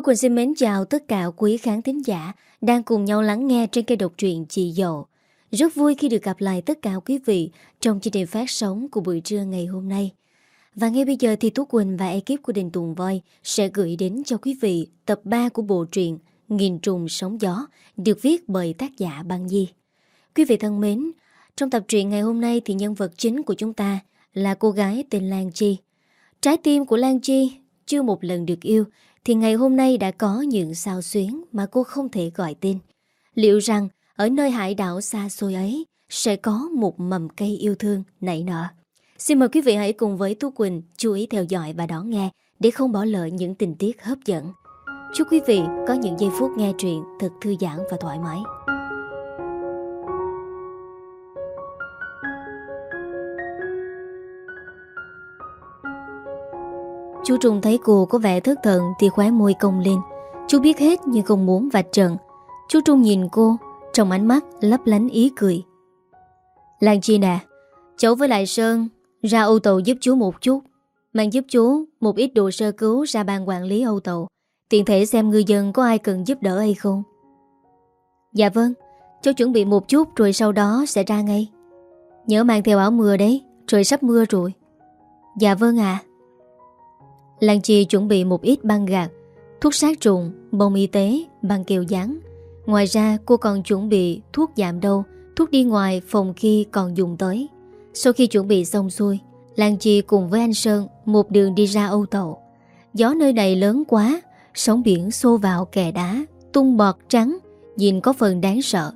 Thu Quỳnh xin mến chào tất cả quý khán thính giả đang cùng nhau lắng nghe trên kênh độc truyện Chị Dậu. Rất vui khi được gặp lại tất cả quý vị trong chương trình phát sóng của buổi trưa ngày hôm nay. Và ngay bây giờ thì Thu Quỳnh và ekip của Đình Tùng Voi sẽ gửi đến cho quý vị tập 3 của bộ truyện Nghìn trùng sóng gió được viết bởi tác giả Băng Di. Quý vị thân mến, trong tập truyện ngày hôm nay thì nhân vật chính của chúng ta là cô gái tên Lan Chi. Trái tim của Lan Chi chưa một lần được yêu thì ngày hôm nay đã có những sao xuyến mà cô không thể gọi tên. Liệu rằng ở nơi hải đảo xa xôi ấy sẽ có một mầm cây yêu thương nảy nở? Xin mời quý vị hãy cùng với Tú Quỳnh chú ý theo dõi và đón nghe để không bỏ lỡ những tình tiết hấp dẫn. Chúc quý vị có những giây phút nghe truyện thật thư giãn và thoải mái. Chú Trung thấy cô có vẻ thất thần thì khóe môi cong lên. Chú biết hết nhưng không muốn vạch trần. Chú Trung nhìn cô, trong ánh mắt lấp lánh ý cười. Lan Chi nè, cháu với lại Sơn ra Âu Tàu giúp chú một chút. Mang giúp chú một ít đồ sơ cứu ra ban quản lý Âu Tàu. Tiện thể xem ngư dân có ai cần giúp đỡ hay không. Dạ vâng, cháu chuẩn bị một chút rồi sau đó sẽ ra ngay. Nhớ mang theo áo mưa đấy, trời sắp mưa rồi. Dạ vâng ạ. À. Lan Chi chuẩn bị một ít băng gạc, thuốc sát trùng, bông y tế, băng keo dán. Ngoài ra cô còn chuẩn bị thuốc giảm đau, thuốc đi ngoài phòng khi còn dùng tới. Sau khi chuẩn bị xong xuôi, Lan Chi cùng với anh Sơn một đường đi ra Âu Tàu. Gió nơi này lớn quá, sóng biển xô vào kè đá, tung bọt trắng, nhìn có phần đáng sợ.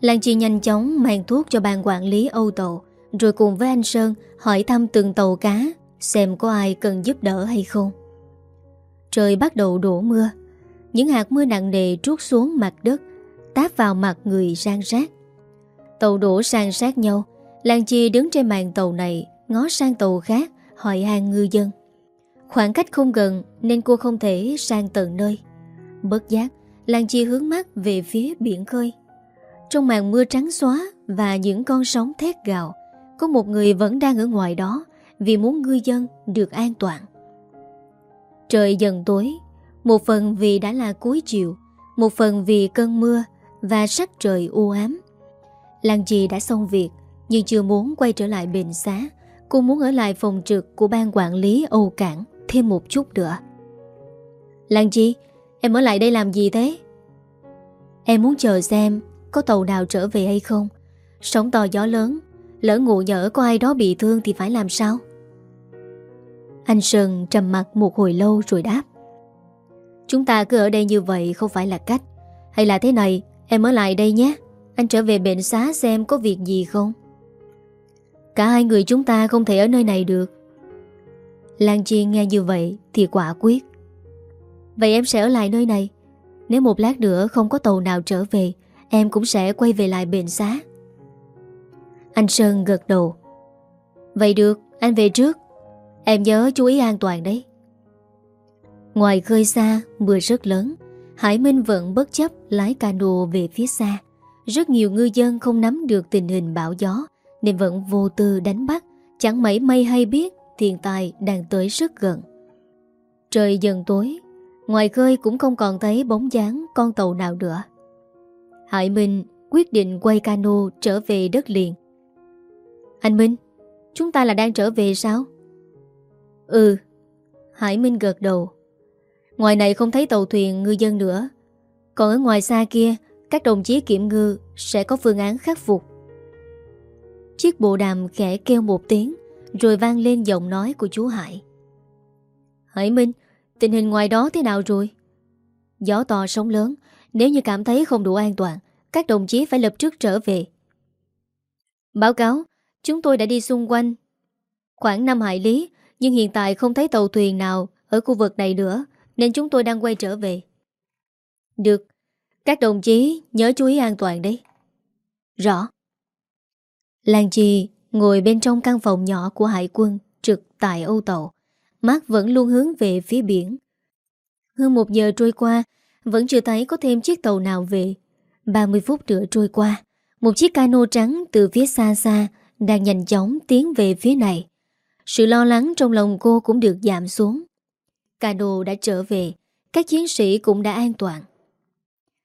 Lan Chi nhanh chóng mang thuốc cho ban quản lý Âu Tàu, rồi cùng với anh Sơn hỏi thăm từng tàu cá Xem có ai cần giúp đỡ hay không. Trời bắt đầu đổ mưa. Những hạt mưa nặng nề trút xuống mặt đất, Táp vào mặt người sang rác. Tàu đổ sang sát nhau Lan Chi đứng trên màn tàu này, Ngó sang tàu khác, Hỏi hàng ngư dân. Khoảng cách không gần Nên cô không thể sang tận nơi. Bất giác Lan Chi hướng mắt về phía biển khơi. Trong màn mưa trắng xóa Và những con sóng thét gào, Có một người vẫn đang ở ngoài đó vì muốn ngư dân được an toàn. Trời dần tối, một phần vì đã là cuối chiều, một phần vì cơn mưa và sắc trời u ám. Lan Chi đã xong việc nhưng chưa muốn quay trở lại bền xá. Cô muốn ở lại phòng trực của ban quản lý Âu Cảng thêm một chút nữa. Lan Chi, em ở lại đây làm gì thế? Em muốn chờ xem có tàu nào trở về hay không. Sóng to gió lớn Lỡ ngủ nhỡ có ai đó bị thương thì phải làm sao? Anh Sơn trầm mặt một hồi lâu rồi đáp. Chúng ta cứ ở đây như vậy không phải là cách. Hay là thế này, Em ở lại đây nhé. Anh trở về bệnh xá xem có việc gì không. Cả hai người chúng ta không thể ở nơi này được. Lan Chi nghe như vậy Thì quả quyết. Vậy em sẽ ở lại nơi này. Nếu một lát nữa không có tàu nào trở về, Em cũng sẽ quay về lại bệnh xá anh Sơn gật đầu. Vậy được, anh về trước. Em nhớ chú ý an toàn đấy. Ngoài khơi xa, mưa rất lớn. Hải Minh vẫn bất chấp lái cano về phía xa. Rất nhiều ngư dân không nắm được tình hình bão gió Nên vẫn vô tư đánh bắt. Chẳng mấy may hay biết thiên tài đang tới rất gần. Trời dần tối. Ngoài khơi cũng không còn thấy bóng dáng con tàu nào nữa. Hải Minh quyết định quay cano trở về đất liền anh Minh, Chúng ta là đang trở về sao? Ừ Hải Minh gật đầu. Ngoài này không thấy tàu thuyền, ngư dân nữa. Còn ở ngoài xa kia, Các đồng chí kiểm ngư Sẽ có phương án khắc phục. Chiếc bộ đàm khẽ kêu một tiếng, Rồi vang lên giọng nói của chú Hải. Hải Minh, Tình hình ngoài đó thế nào rồi? Gió to sóng lớn, Nếu như cảm thấy không đủ an toàn, Các đồng chí phải lập tức trở về. Báo cáo Chúng tôi đã đi xung quanh khoảng 5 hải lý nhưng hiện tại không thấy tàu thuyền nào ở khu vực này nữa nên chúng tôi đang quay trở về. Được, các đồng chí nhớ chú ý an toàn đấy. Rõ. Lan Chi ngồi bên trong căn phòng nhỏ của hải quân trực tại Âu Tàu. Mắt vẫn luôn hướng về phía biển. Hơn một giờ trôi qua, vẫn chưa thấy có thêm chiếc tàu nào về. 30 phút nữa trôi qua, một chiếc cano trắng từ phía xa xa đang nhanh chóng tiến về phía này. Sự lo lắng trong lòng cô cũng được giảm xuống. Cano đã trở về, Các chiến sĩ cũng đã an toàn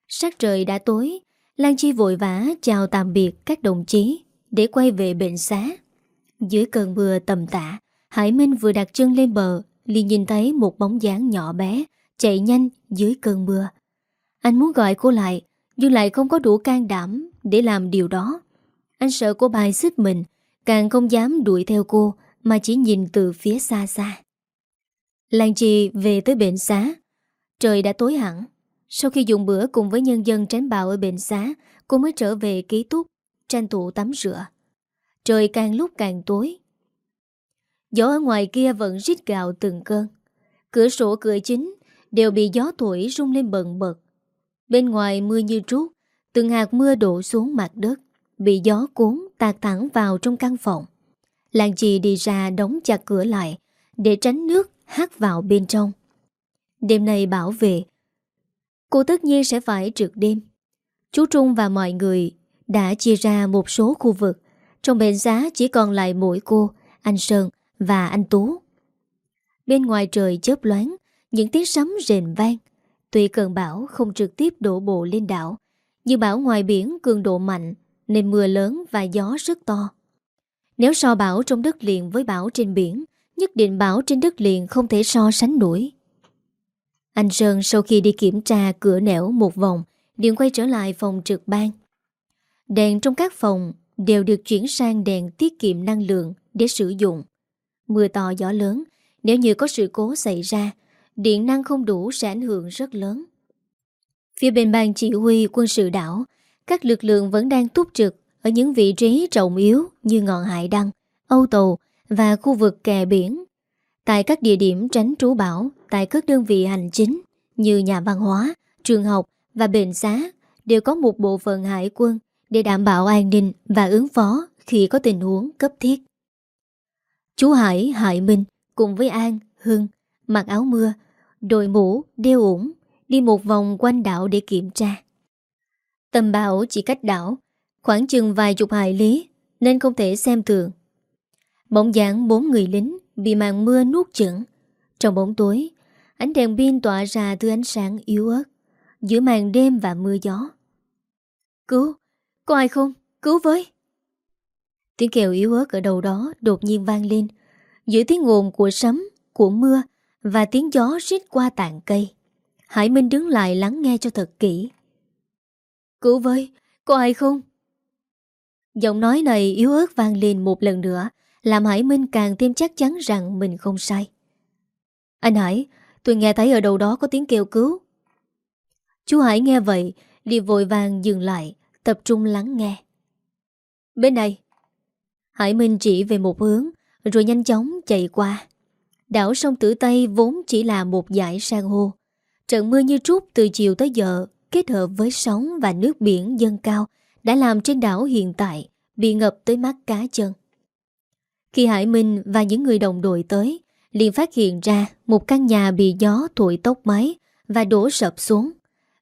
Sắc trời đã tối Lan Chi vội vã chào tạm biệt các đồng chí Để quay về bệnh xá Dưới cơn mưa tầm tã Hải Minh vừa đặt chân lên bờ liền nhìn thấy một bóng dáng nhỏ bé Chạy nhanh dưới cơn mưa Anh muốn gọi cô lại Nhưng lại không có đủ can đảm Để làm điều đó anh sợ cô bài xích mình, Càng không dám đuổi theo cô, Mà chỉ nhìn từ phía xa xa. Lan Chi về tới bệnh xá. Trời đã tối hẳn. Sau khi dùng bữa cùng với nhân dân tránh bão ở bệnh xá, Cô mới trở về ký túc, Tranh thủ tắm rửa. Trời càng lúc càng tối. Gió ở ngoài kia vẫn rít gạo từng cơn. Cửa sổ, cửa chính Đều bị gió thổi rung lên bần bật. Bên ngoài mưa như trút, Từng hạt mưa đổ xuống mặt đất. Bị gió cuốn tạt thẳng vào trong căn phòng. Làng chị đi ra đóng chặt cửa lại, Để tránh nước hát vào bên trong. Đêm nay bảo vệ, Cô tất nhiên sẽ phải trượt đêm. Chú Trung và mọi người Đã chia ra một số khu vực, Trong bệnh giá chỉ còn lại mỗi cô, Anh Sơn và anh Tú. Bên ngoài trời chớp loáng, Những tiếng sấm rền vang. Tuy cơn bão không trực tiếp đổ bộ lên đảo, Nhưng bão ngoài biển cường độ mạnh nên mưa lớn và gió rất to. Nếu so bão trong đất liền với bão trên biển, Nhất định bão trên đất liền không thể so sánh nổi. Anh Sơn sau khi đi kiểm tra cửa nẻo một vòng, liền quay trở lại phòng trực ban. Đèn trong các phòng đều được chuyển sang đèn tiết kiệm năng lượng để sử dụng. Mưa to, gió lớn, Nếu như có sự cố xảy ra, Điện năng không đủ sẽ ảnh hưởng rất lớn. Phía bên ban chỉ huy quân sự đảo các lực lượng vẫn đang túc trực Ở những vị trí trọng yếu Như ngọn hải đăng, Âu Tàu Và khu vực kè biển Tại các địa điểm tránh trú bão Tại các đơn vị hành chính Như nhà văn hóa, trường học và bệnh xá Đều có một bộ phận hải quân Để đảm bảo an ninh và ứng phó Khi có tình huống cấp thiết Chú Hải, Hải Minh cùng với An, Hưng mặc áo mưa, đội mũ, đeo ủng, đi một vòng quanh đảo để kiểm tra. Tầm bão chỉ cách đảo, khoảng chừng vài chục hải lý, nên không thể xem thường. Bỗng dáng bốn người lính bị màn mưa nuốt chửng. Trong bóng tối, ánh đèn pin tỏa ra từ ánh sáng yếu ớt, giữa màn đêm và mưa gió. Cứu, có ai không? Cứu với! Tiếng kèo yếu ớt ở đầu đó đột nhiên vang lên Giữa tiếng ngồn của sấm, của mưa Và tiếng gió rít qua tàn cây Hải Minh đứng lại lắng nghe cho thật kỹ Cứu với, có ai không? Giọng nói này yếu ớt vang lên một lần nữa Làm Hải Minh càng thêm chắc chắn rằng mình không sai. Anh Hải, tôi nghe thấy ở đâu đó có tiếng kêu cứu. Chú Hải nghe vậy liền vội vàng dừng lại Tập trung lắng nghe. Bên này. Hải Minh chỉ về một hướng Rồi nhanh chóng chạy qua. Đảo sông Tử Tây vốn chỉ là một dải san hô. Trận mưa như trút từ chiều tới giờ Kết hợp với sóng và nước biển dâng cao Đã làm trên đảo hiện tại Bị ngập tới mắt cá chân. Khi Hải Minh và những người đồng đội tới, liền phát hiện ra Một căn nhà bị gió thổi tốc máy Và đổ sập xuống.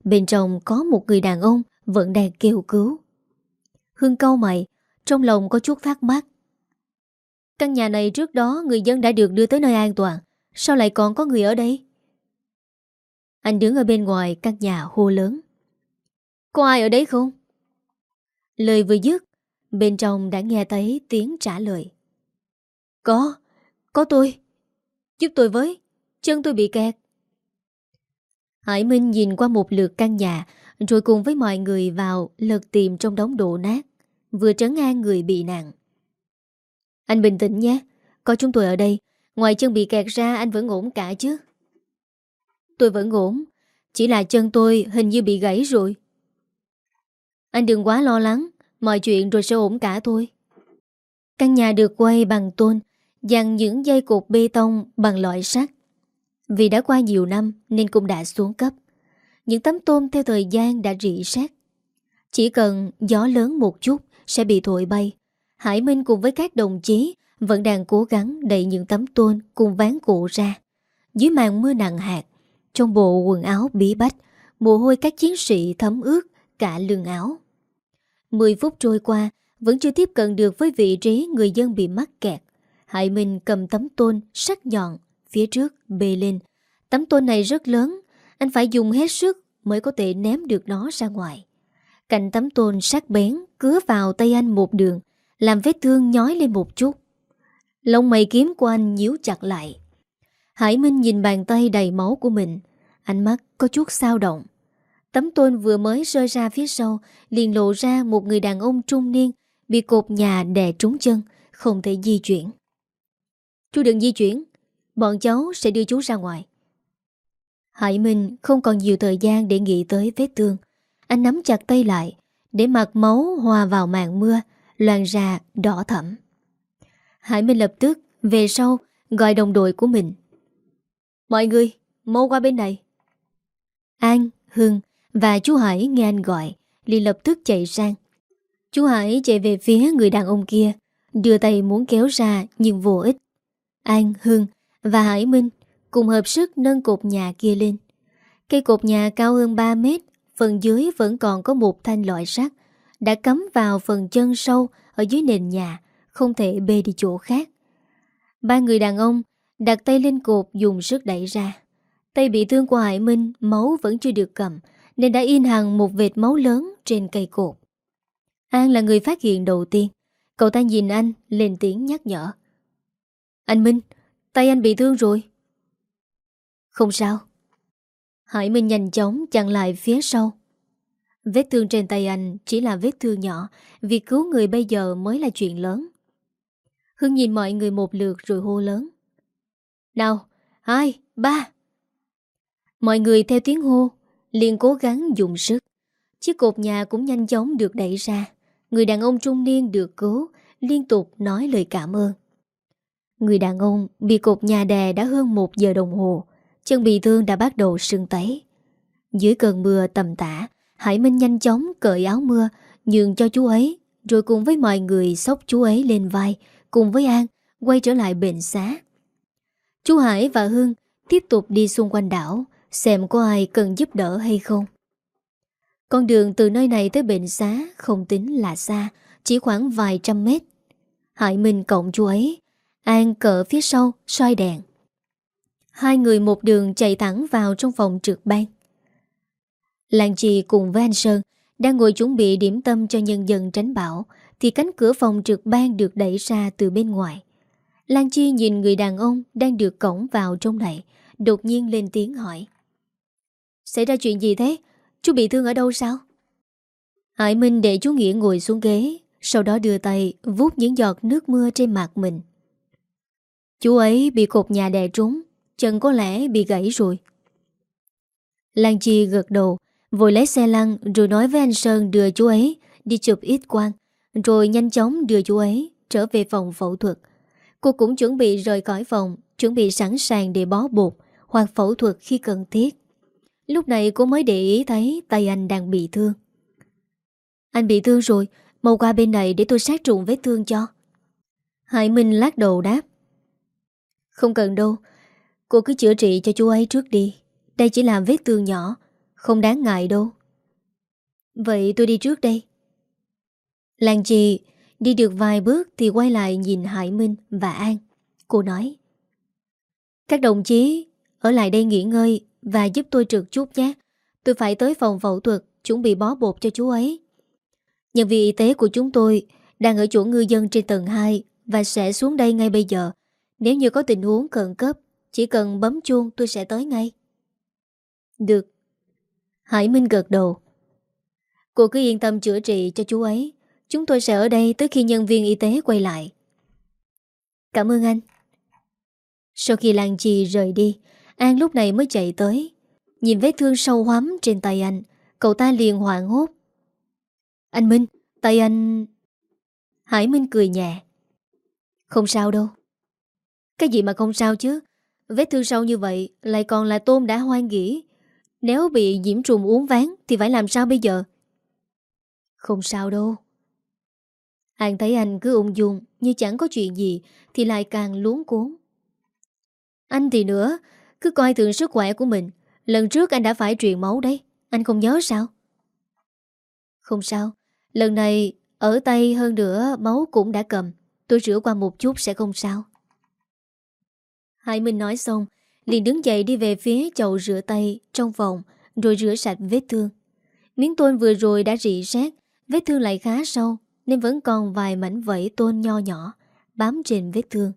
Bên trong có một người đàn ông Vẫn đang kêu cứu. Hương câu mày, trong lòng có chút thắc mắc. Căn nhà này trước đó người dân đã được đưa tới nơi an toàn, Sao lại còn có người ở đây? Anh đứng ở bên ngoài căn nhà hô lớn. Có ai ở đấy không? Lời vừa dứt, Bên trong đã nghe thấy tiếng trả lời. Có Có tôi. Giúp tôi với, Chân tôi bị kẹt. Hải Minh nhìn qua một lượt căn nhà, Rồi cùng với mọi người vào lật tìm trong đống đổ nát, Vừa trấn an người bị nạn. Anh bình tĩnh nhé, Có chúng tôi ở đây, Ngoài chân bị kẹt ra, anh vẫn ổn cả chứ? Tôi vẫn ổn Chỉ là chân tôi hình như bị gãy rồi Anh đừng quá lo lắng Mọi chuyện rồi sẽ ổn cả thôi Căn nhà được quay bằng tôn Dàn những dây cột bê tông bằng loại sắt Vì đã qua nhiều năm Nên cũng đã xuống cấp Những tấm tôn theo thời gian đã rỉ sét. Chỉ cần gió lớn một chút sẽ bị thổi bay. Hải Minh cùng với các đồng chí vẫn đang cố gắng đẩy những tấm tôn cùng ván cụ ra. Dưới màn mưa nặng hạt, trong bộ quần áo bí bách, mồ hôi các chiến sĩ thấm ướt cả lưng áo. Mười phút trôi qua, vẫn chưa tiếp cận được với vị trí người dân bị mắc kẹt. Hải Minh cầm tấm tôn sắc nhọn phía trước bê lên. Tấm tôn này rất lớn, Anh phải dùng hết sức Mới có thể ném được nó ra ngoài Cạnh tấm tôn sắc bén Cứa vào tay anh một đường Làm vết thương nhói lên một chút Lông mày kiếm của anh nhíu chặt lại Hải Minh nhìn bàn tay đầy máu của mình Ánh mắt có chút sao động. Tấm tôn vừa mới rơi ra phía sau, liền lộ ra một người đàn ông trung niên Bị cột nhà đè trúng chân, Không thể di chuyển. Chú đừng di chuyển, Bọn cháu sẽ đưa chú ra ngoài. Hải Minh không còn nhiều thời gian để nghĩ tới vết thương. Anh nắm chặt tay lại, Để mặt máu hòa vào màn mưa Loàn ra đỏ thẫm. Hải Minh lập tức về sau Gọi đồng đội của mình. Mọi người, mau qua bên này. An, Hưng và chú Hải nghe anh gọi liền lập tức chạy sang Chú Hải chạy về phía người đàn ông kia Đưa tay muốn kéo ra nhưng vô ích An, Hưng và Hải Minh cùng hợp sức nâng cột nhà kia lên. Cây cột nhà cao hơn 3 mét, phần dưới vẫn còn có một thanh loại sắt, đã cắm vào phần chân sâu ở dưới nền nhà, không thể bê đi chỗ khác. Ba người đàn ông đặt tay lên cột dùng sức đẩy ra. Tay bị thương của Hải Minh, máu vẫn chưa được cầm, nên đã in hàng một vệt máu lớn trên cây cột. An là người phát hiện đầu tiên. Cậu ta nhìn anh, lên tiếng nhắc nhở. Anh Minh, tay anh bị thương rồi. Không sao. Hải Minh nhanh chóng chặn lại phía sau. Vết thương trên tay anh chỉ là vết thương nhỏ, việc cứu người bây giờ mới là chuyện lớn. Hưng nhìn mọi người một lượt rồi hô lớn. Nào, hai, ba. Mọi người theo tiếng hô, liền cố gắng dùng sức. Chiếc cột nhà cũng nhanh chóng được đẩy ra. Người đàn ông trung niên được cứu, liên tục nói lời cảm ơn. Người đàn ông bị cột nhà đè đã hơn một giờ đồng hồ, Chân bị thương đã bắt đầu sưng tấy Dưới cơn mưa tầm tã Hải Minh nhanh chóng cởi áo mưa Nhường cho chú ấy Rồi cùng với mọi người xốc chú ấy lên vai Cùng với An Quay trở lại bệnh xá Chú Hải và Hương tiếp tục đi xung quanh đảo Xem có ai cần giúp đỡ hay không. Con đường từ nơi này tới bệnh xá Không tính là xa, Chỉ khoảng vài trăm mét. Hải Minh cộng chú ấy, An cỡ phía sau, soi đèn. Hai người một đường chạy thẳng vào trong phòng trực ban. Lan Trì cùng với anh Sơn Đang ngồi chuẩn bị điểm tâm cho nhân dân tránh bão, Thì cánh cửa phòng trực ban được đẩy ra từ bên ngoài. Lan Chi nhìn người đàn ông đang được cổng vào trong này, Đột nhiên lên tiếng hỏi. Xảy ra chuyện gì thế? Chú bị thương ở đâu sao? Hải Minh để chú Nghĩa ngồi xuống ghế, Sau đó đưa tay vuốt những giọt nước mưa trên mặt mình Chú ấy bị cột nhà đè trúng, Chân có lẽ bị gãy rồi Lan Chi gật đầu, Vội lấy xe lăn rồi nói với anh Sơn đưa chú ấy đi chụp ít quang, Rồi nhanh chóng đưa chú ấy trở về phòng phẫu thuật Cô cũng chuẩn bị rời khỏi phòng, Chuẩn bị sẵn sàng để bó bột Hoặc phẫu thuật khi cần thiết Lúc này cô mới để ý thấy tay anh đang bị thương. Anh bị thương rồi, Mau qua bên này để tôi sát trùng vết thương cho. Hải Minh lát đầu đáp. Không cần đâu, Cô cứ chữa trị cho chú ấy trước đi. Đây chỉ là vết thương nhỏ, Không đáng ngại đâu. Vậy tôi đi trước đây. Làng chị Đi được vài bước thì quay lại nhìn Hải Minh và An. Cô nói, Các đồng chí Ở lại đây nghỉ ngơi và giúp tôi trượt chút nhé. Tôi phải tới phòng phẫu thuật, Chuẩn bị bó bột cho chú ấy. Nhân viên y tế của chúng tôi Đang ở chỗ ngư dân trên tầng 2 Và sẽ xuống đây ngay bây giờ. Nếu như có tình huống khẩn cấp, chỉ cần bấm chuông tôi sẽ tới ngay. Được. Hải Minh gật đầu. Cô cứ yên tâm chữa trị cho chú ấy. Chúng tôi sẽ ở đây tới khi nhân viên y tế quay lại. Cảm ơn anh. Sau khi Lan Chi rời đi An lúc này mới chạy tới. Nhìn vết thương sâu hoắm trên tay anh, Cậu ta liền hoảng hốt. Anh Minh, Tay anh Hải Minh cười nhẹ. Không sao đâu. Cái gì mà không sao chứ? Vết thương sâu như vậy Lại còn là tôm đã hoang nghỉ. Nếu bị nhiễm trùng uống ván Thì phải làm sao bây giờ? Không sao đâu. An thấy anh cứ ung dung, Như chẳng có chuyện gì Thì lại càng luống cuốn Anh thì nữa cứ coi thường sức khỏe của mình. Lần trước anh đã phải truyền máu đấy. Anh không nhớ sao? Không sao. Lần này ở tay hơn nữa máu cũng đã cầm. Tôi rửa qua một chút sẽ không sao. Hải Minh nói xong liền đứng dậy đi về phía chậu rửa tay trong phòng rồi rửa sạch vết thương. Miếng tôn vừa rồi đã rỉ rác vết thương lại khá sâu nên vẫn còn vài mảnh vẫy tôn nho nhỏ bám trên vết thương.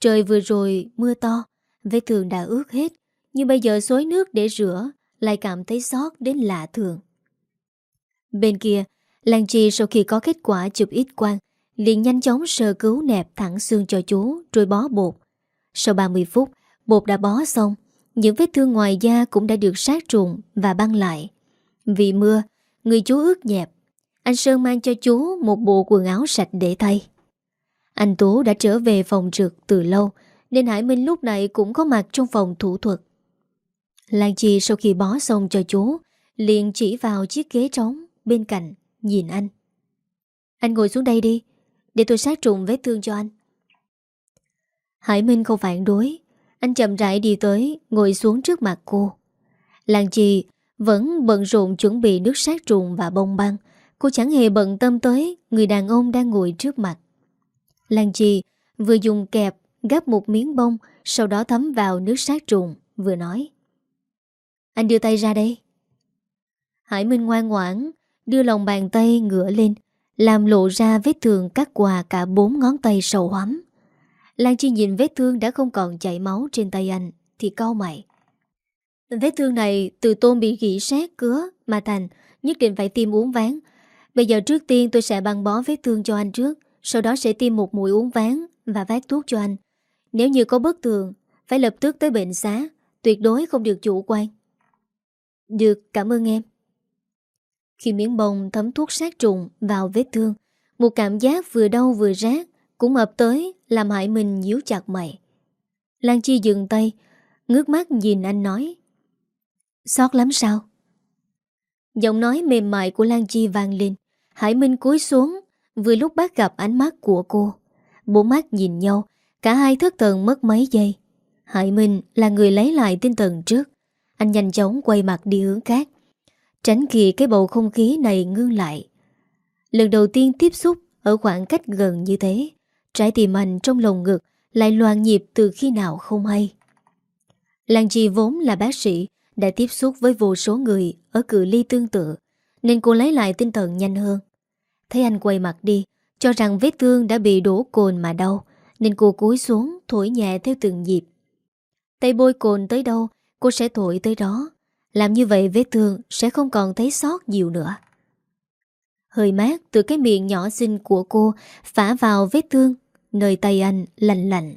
Trời vừa rồi mưa to, vết thương đã ướt hết, nhưng bây giờ xối nước để rửa lại cảm thấy xót đến lạ thường. Bên kia, Lan Chi sau khi có kết quả chụp ít quang, liền nhanh chóng sơ cứu nẹp thẳng xương cho chú rồi bó bột. Sau 30 phút, bột đã bó xong, những vết thương ngoài da cũng đã được sát trùng và băng lại. Vì mưa, người chú ướt nhẹp. Anh Sơn mang cho chú một bộ quần áo sạch để thay. Anh Tú đã trở về phòng trực từ lâu, nên Hải Minh lúc này cũng có mặt trong phòng thủ thuật. Lan Chi sau khi bó xong cho chú, liền chỉ vào chiếc ghế trống bên cạnh, nhìn anh. Anh ngồi xuống đây đi, để tôi sát trùng vết thương cho anh. Hải Minh không phản đối, anh chậm rãi đi tới, ngồi xuống trước mặt cô. Lan Chi vẫn bận rộn chuẩn bị nước sát trùng và bông băng. Cô chẳng hề bận tâm tới người đàn ông đang ngồi trước mặt. Lan Chi vừa dùng kẹp gắp một miếng bông, sau đó thấm vào nước sát trùng, vừa nói. Anh đưa tay ra đây. Hải Minh ngoan ngoãn, đưa lòng bàn tay ngửa lên, làm lộ ra vết thương cắt quà cả bốn ngón tay sầu hoắm. Lan Chi nhìn vết thương đã không còn chảy máu trên tay anh, thì cau mày. Vết thương này từ tôm bị gỉ sét cứa mà thành, nhất định phải tiêm uống ván. Bây giờ trước tiên tôi sẽ băng bó vết thương cho anh trước, sau đó sẽ tiêm một mũi uống ván và vác thuốc cho anh. Nếu như có bất thường, phải lập tức tới bệnh xá, tuyệt đối không được chủ quan. Được, cảm ơn em. Khi miếng bông thấm thuốc sát trùng vào vết thương, một cảm giác vừa đau vừa rát cũng ập tới làm hại mình nhíu chặt mày. Lan Chi dừng tay, ngước mắt nhìn anh nói. Xót lắm sao? Giọng nói mềm mại của Lan Chi vang lên. Hải Minh cúi xuống, vừa lúc bắt gặp ánh mắt của cô. Bốn mắt nhìn nhau, cả hai thức thần mất mấy giây. Hải Minh là người lấy lại tinh thần trước. Anh nhanh chóng quay mặt đi hướng khác. Tránh kỳ cái bầu không khí này ngưng lại. Lần đầu tiên tiếp xúc ở khoảng cách gần như thế, trái tim anh trong lồng ngực lại loạn nhịp từ khi nào không hay. Lan Chi vốn là bác sĩ, đã tiếp xúc với vô số người ở cự ly tương tự, nên cô lấy lại tinh thần nhanh hơn. Thấy anh quay mặt đi, cho rằng vết thương đã bị đổ cồn mà đau, nên cô cúi xuống thổi nhẹ theo từng nhịp. Tay bôi cồn tới đâu, cô sẽ thổi tới đó. Làm như vậy vết thương sẽ không còn thấy sót nhiều nữa. Hơi mát từ cái miệng nhỏ xinh của cô phả vào vết thương, nơi tay anh lạnh lạnh.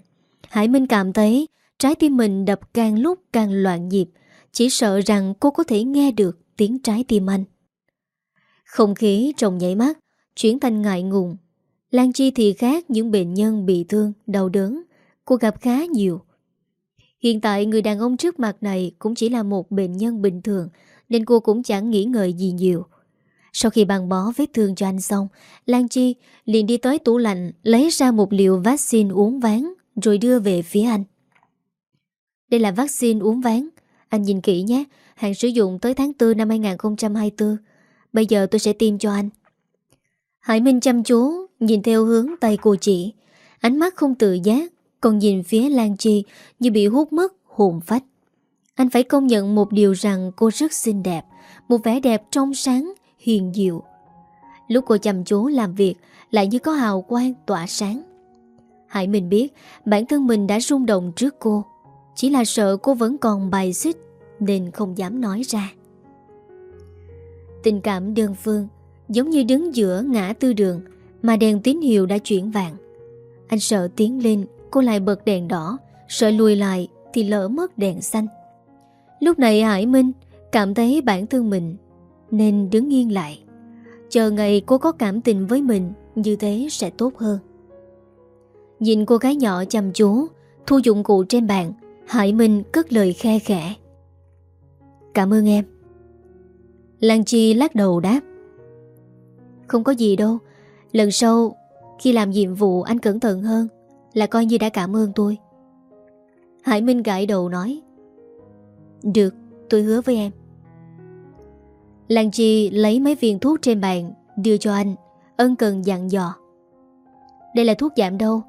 Hải Minh cảm thấy trái tim mình đập càng lúc càng loạn nhịp, chỉ sợ rằng cô có thể nghe được tiếng trái tim anh. Không khí trong nhảy mắt, chuyển thành ngại ngùng. Lan Chi thì khác những bệnh nhân bị thương, đau đớn. Cô gặp khá nhiều. Hiện tại người đàn ông trước mặt này cũng chỉ là một bệnh nhân bình thường, nên cô cũng chẳng nghĩ ngợi gì nhiều. Sau khi băng bó vết thương cho anh xong, Lan Chi liền đi tới tủ lạnh lấy ra một liều vaccine uống ván rồi đưa về phía anh. Đây là vaccine uống ván, anh nhìn kỹ nhé, hạn sử dụng tới tháng 4 năm 2024. Bây giờ tôi sẽ tiêm cho anh. Hải Minh chăm chú, nhìn theo hướng tay cô chỉ. Ánh mắt không tự giác, còn nhìn phía Lan Chi như bị hút mất hồn phách. Anh phải công nhận một điều rằng cô rất xinh đẹp, một vẻ đẹp trong sáng, hiền diệu. Lúc cô chăm chú làm việc lại như có hào quang tỏa sáng. Hải Minh biết bản thân mình đã rung động trước cô. Chỉ là sợ cô vẫn còn bài xích Nên không dám nói ra Tình cảm đơn phương Giống như đứng giữa ngã tư đường mà đèn tín hiệu đã chuyển vàng. Anh sợ tiến lên, Cô lại bật đèn đỏ, Sợ lùi lại thì lỡ mất đèn xanh. Lúc này Hải Minh Cảm thấy bản thân mình Nên đứng yên lại. Chờ ngày cô có cảm tình với mình, Như thế sẽ tốt hơn. Nhìn cô gái nhỏ chăm chú, Thu dụng cụ trên bàn, Hải Minh cất lời khe khẽ. Cảm ơn em. Lan Chi lắc đầu đáp. Không có gì đâu Lần sau Khi làm nhiệm vụ anh cẩn thận hơn Là coi như đã cảm ơn tôi. Hải Minh gãi đầu nói Được tôi hứa với em. Lan Chi lấy mấy viên thuốc trên bàn Đưa cho anh Ân cần dặn dò. Đây là thuốc giảm đau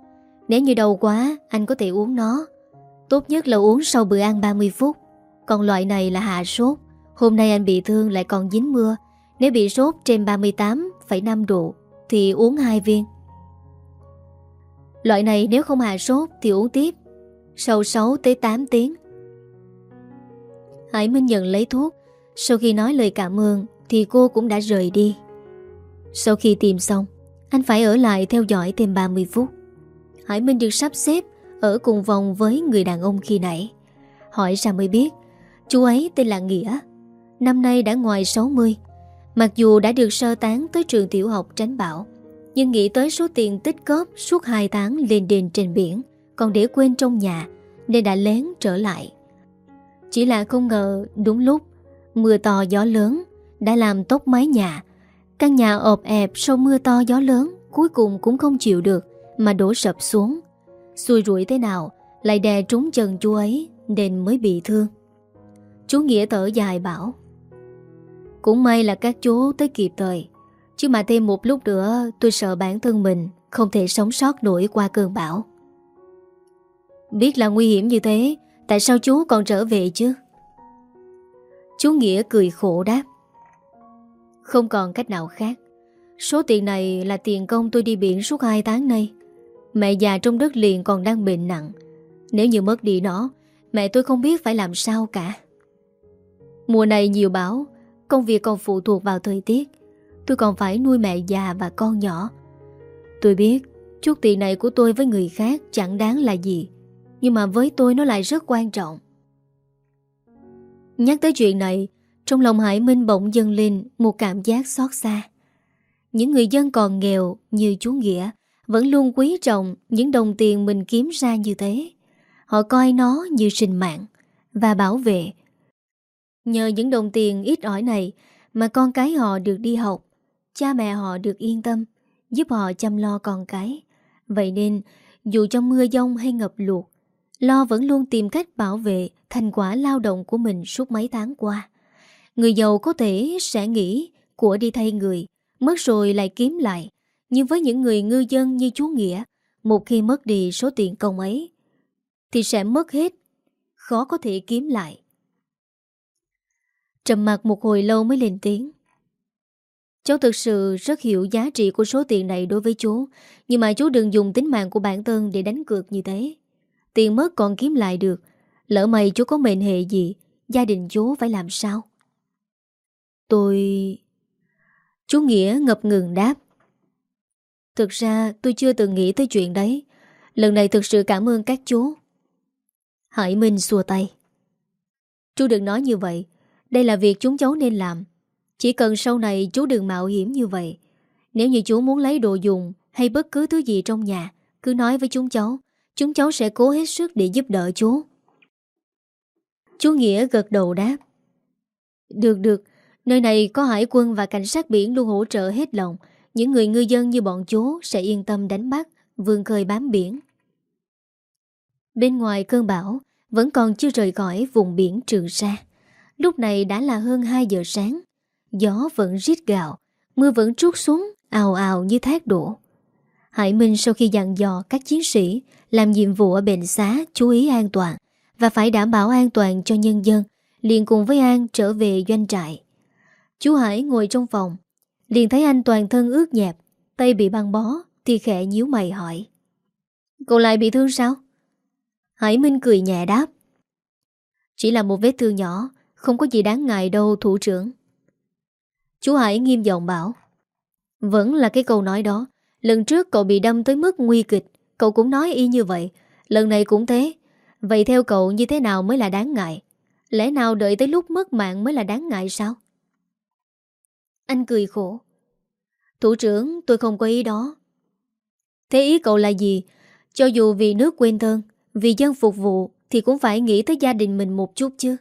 Nếu như đau quá anh có thể uống nó. Tốt nhất là uống sau bữa ăn 30 phút. Còn loại này là hạ sốt Hôm nay anh bị thương lại còn dính mưa Nếu bị sốt trên 38,5 độ. Thì uống 2 viên. Loại này nếu không hạ sốt Thì uống tiếp, Sau 6 tới 8 tiếng. Hải Minh nhận lấy thuốc, Sau khi nói lời cảm ơn Thì cô cũng đã rời đi. Sau khi tìm xong, Anh phải ở lại theo dõi thêm 30 phút. Hải Minh được sắp xếp Ở cùng vòng với người đàn ông khi nãy. Hỏi ra mới biết, Chú ấy tên là Nghĩa, Năm nay đã ngoài 60 Mặc dù đã được sơ tán tới trường tiểu học tránh bão Nhưng nghĩ tới số tiền tích cóp suốt 2 tháng lên đền trên biển, Còn để quên trong nhà, Nên đã lén trở lại. Chỉ là không ngờ, đúng lúc, Mưa to gió lớn Đã làm tốc mái nhà. Căn nhà ộp ẹp sau mưa to gió lớn Cuối cùng cũng không chịu được Mà đổ sập xuống. Xui rủi thế nào, Lại đè trúng chân chú ấy Nên mới bị thương. Chú Nghĩa thở dài bảo cũng may là các chú tới kịp thời. Chứ mà thêm một lúc nữa, Tôi sợ bản thân mình Không thể sống sót nổi qua cơn bão. Biết là nguy hiểm như thế, Tại sao chú còn trở về chứ? Chú Nghĩa cười khổ đáp. Không còn cách nào khác. Số tiền này là tiền công tôi đi biển suốt 2 tháng nay. Mẹ già trong đất liền còn đang bệnh nặng. Nếu như mất đi nó, Mẹ tôi không biết phải làm sao cả. Mùa này nhiều bão Công việc còn phụ thuộc vào thời tiết. Tôi còn phải nuôi mẹ già và con nhỏ. Tôi biết, Chút tiền này của tôi với người khác chẳng đáng là gì, Nhưng mà với tôi nó lại rất quan trọng. Nhắc tới chuyện này, Trong lòng Hải Minh bỗng dâng lên Một cảm giác xót xa. Những người dân còn nghèo như chú Nghĩa Vẫn luôn quý trọng Những đồng tiền mình kiếm ra như thế. Họ coi nó như sinh mạng Và bảo vệ Nhờ những đồng tiền ít ỏi này mà con cái họ được đi học, cha mẹ họ được yên tâm, giúp họ chăm lo con cái. Vậy nên, dù trong mưa giông hay ngập lụt, Lo vẫn luôn tìm cách bảo vệ thành quả lao động của mình suốt mấy tháng qua. Người giàu có thể sẽ nghĩ của đi thay người, mất rồi lại kiếm lại. Nhưng với những người ngư dân như chú Nghĩa, một khi mất đi số tiền công ấy, thì sẽ mất hết, khó có thể kiếm lại. Trầm mặt một hồi lâu mới lên tiếng. Cháu thực sự rất hiểu giá trị của số tiền này đối với chú, Nhưng mà chú đừng dùng tính mạng của bản thân để đánh cược như thế. Tiền mất còn kiếm lại được, Lỡ mày chú có mệnh hệ gì, Gia đình chú phải làm sao? Tôi... Chú Nghĩa ngập ngừng đáp. Thực ra tôi chưa từng nghĩ tới chuyện đấy. Lần này thực sự cảm ơn các chú. Hải Minh xua tay. Chú đừng nói như vậy đây là việc chúng cháu nên làm. Chỉ cần sau này chú đừng mạo hiểm như vậy. Nếu như chú muốn lấy đồ dùng Hay bất cứ thứ gì trong nhà, Cứ nói với chúng cháu. Chúng cháu sẽ cố hết sức để giúp đỡ chú. Chú Nghĩa gật đầu đáp. Được được. Nơi này có hải quân và cảnh sát biển luôn hỗ trợ hết lòng. Những người ngư dân như bọn chú Sẽ yên tâm đánh bắt, Vươn khơi bám biển. Bên ngoài cơn bão, Vẫn còn chưa rời khỏi vùng biển Trường Sa. Lúc này đã là hơn 2 giờ sáng. Gió vẫn rít gạo Mưa vẫn trút xuống, ào ào như thác đổ. Hải Minh sau khi dặn dò các chiến sĩ Làm nhiệm vụ ở bệnh xá chú ý an toàn Và phải đảm bảo an toàn cho nhân dân, liền cùng với An trở về doanh trại. Chú Hải ngồi trong phòng, Liền thấy anh toàn thân ướt nhẹp, Tay bị băng bó, Thì khẽ nhíu mày hỏi. Cậu lại bị thương sao? Hải Minh cười nhẹ đáp. Chỉ là một vết thương nhỏ không có gì đáng ngại đâu, thủ trưởng. Chú Hải nghiêm giọng bảo, Vẫn là cái câu nói đó. Lần trước cậu bị đâm tới mức nguy kịch, Cậu cũng nói y như vậy. Lần này cũng thế. Vậy theo cậu như thế nào mới là đáng ngại? Lẽ nào đợi tới lúc mất mạng mới là đáng ngại sao? Anh cười khổ, Thủ trưởng, tôi không có ý đó. Thế ý cậu là gì? Cho dù vì nước quên thân, Vì dân phục vụ Thì cũng phải nghĩ tới gia đình mình một chút chứ.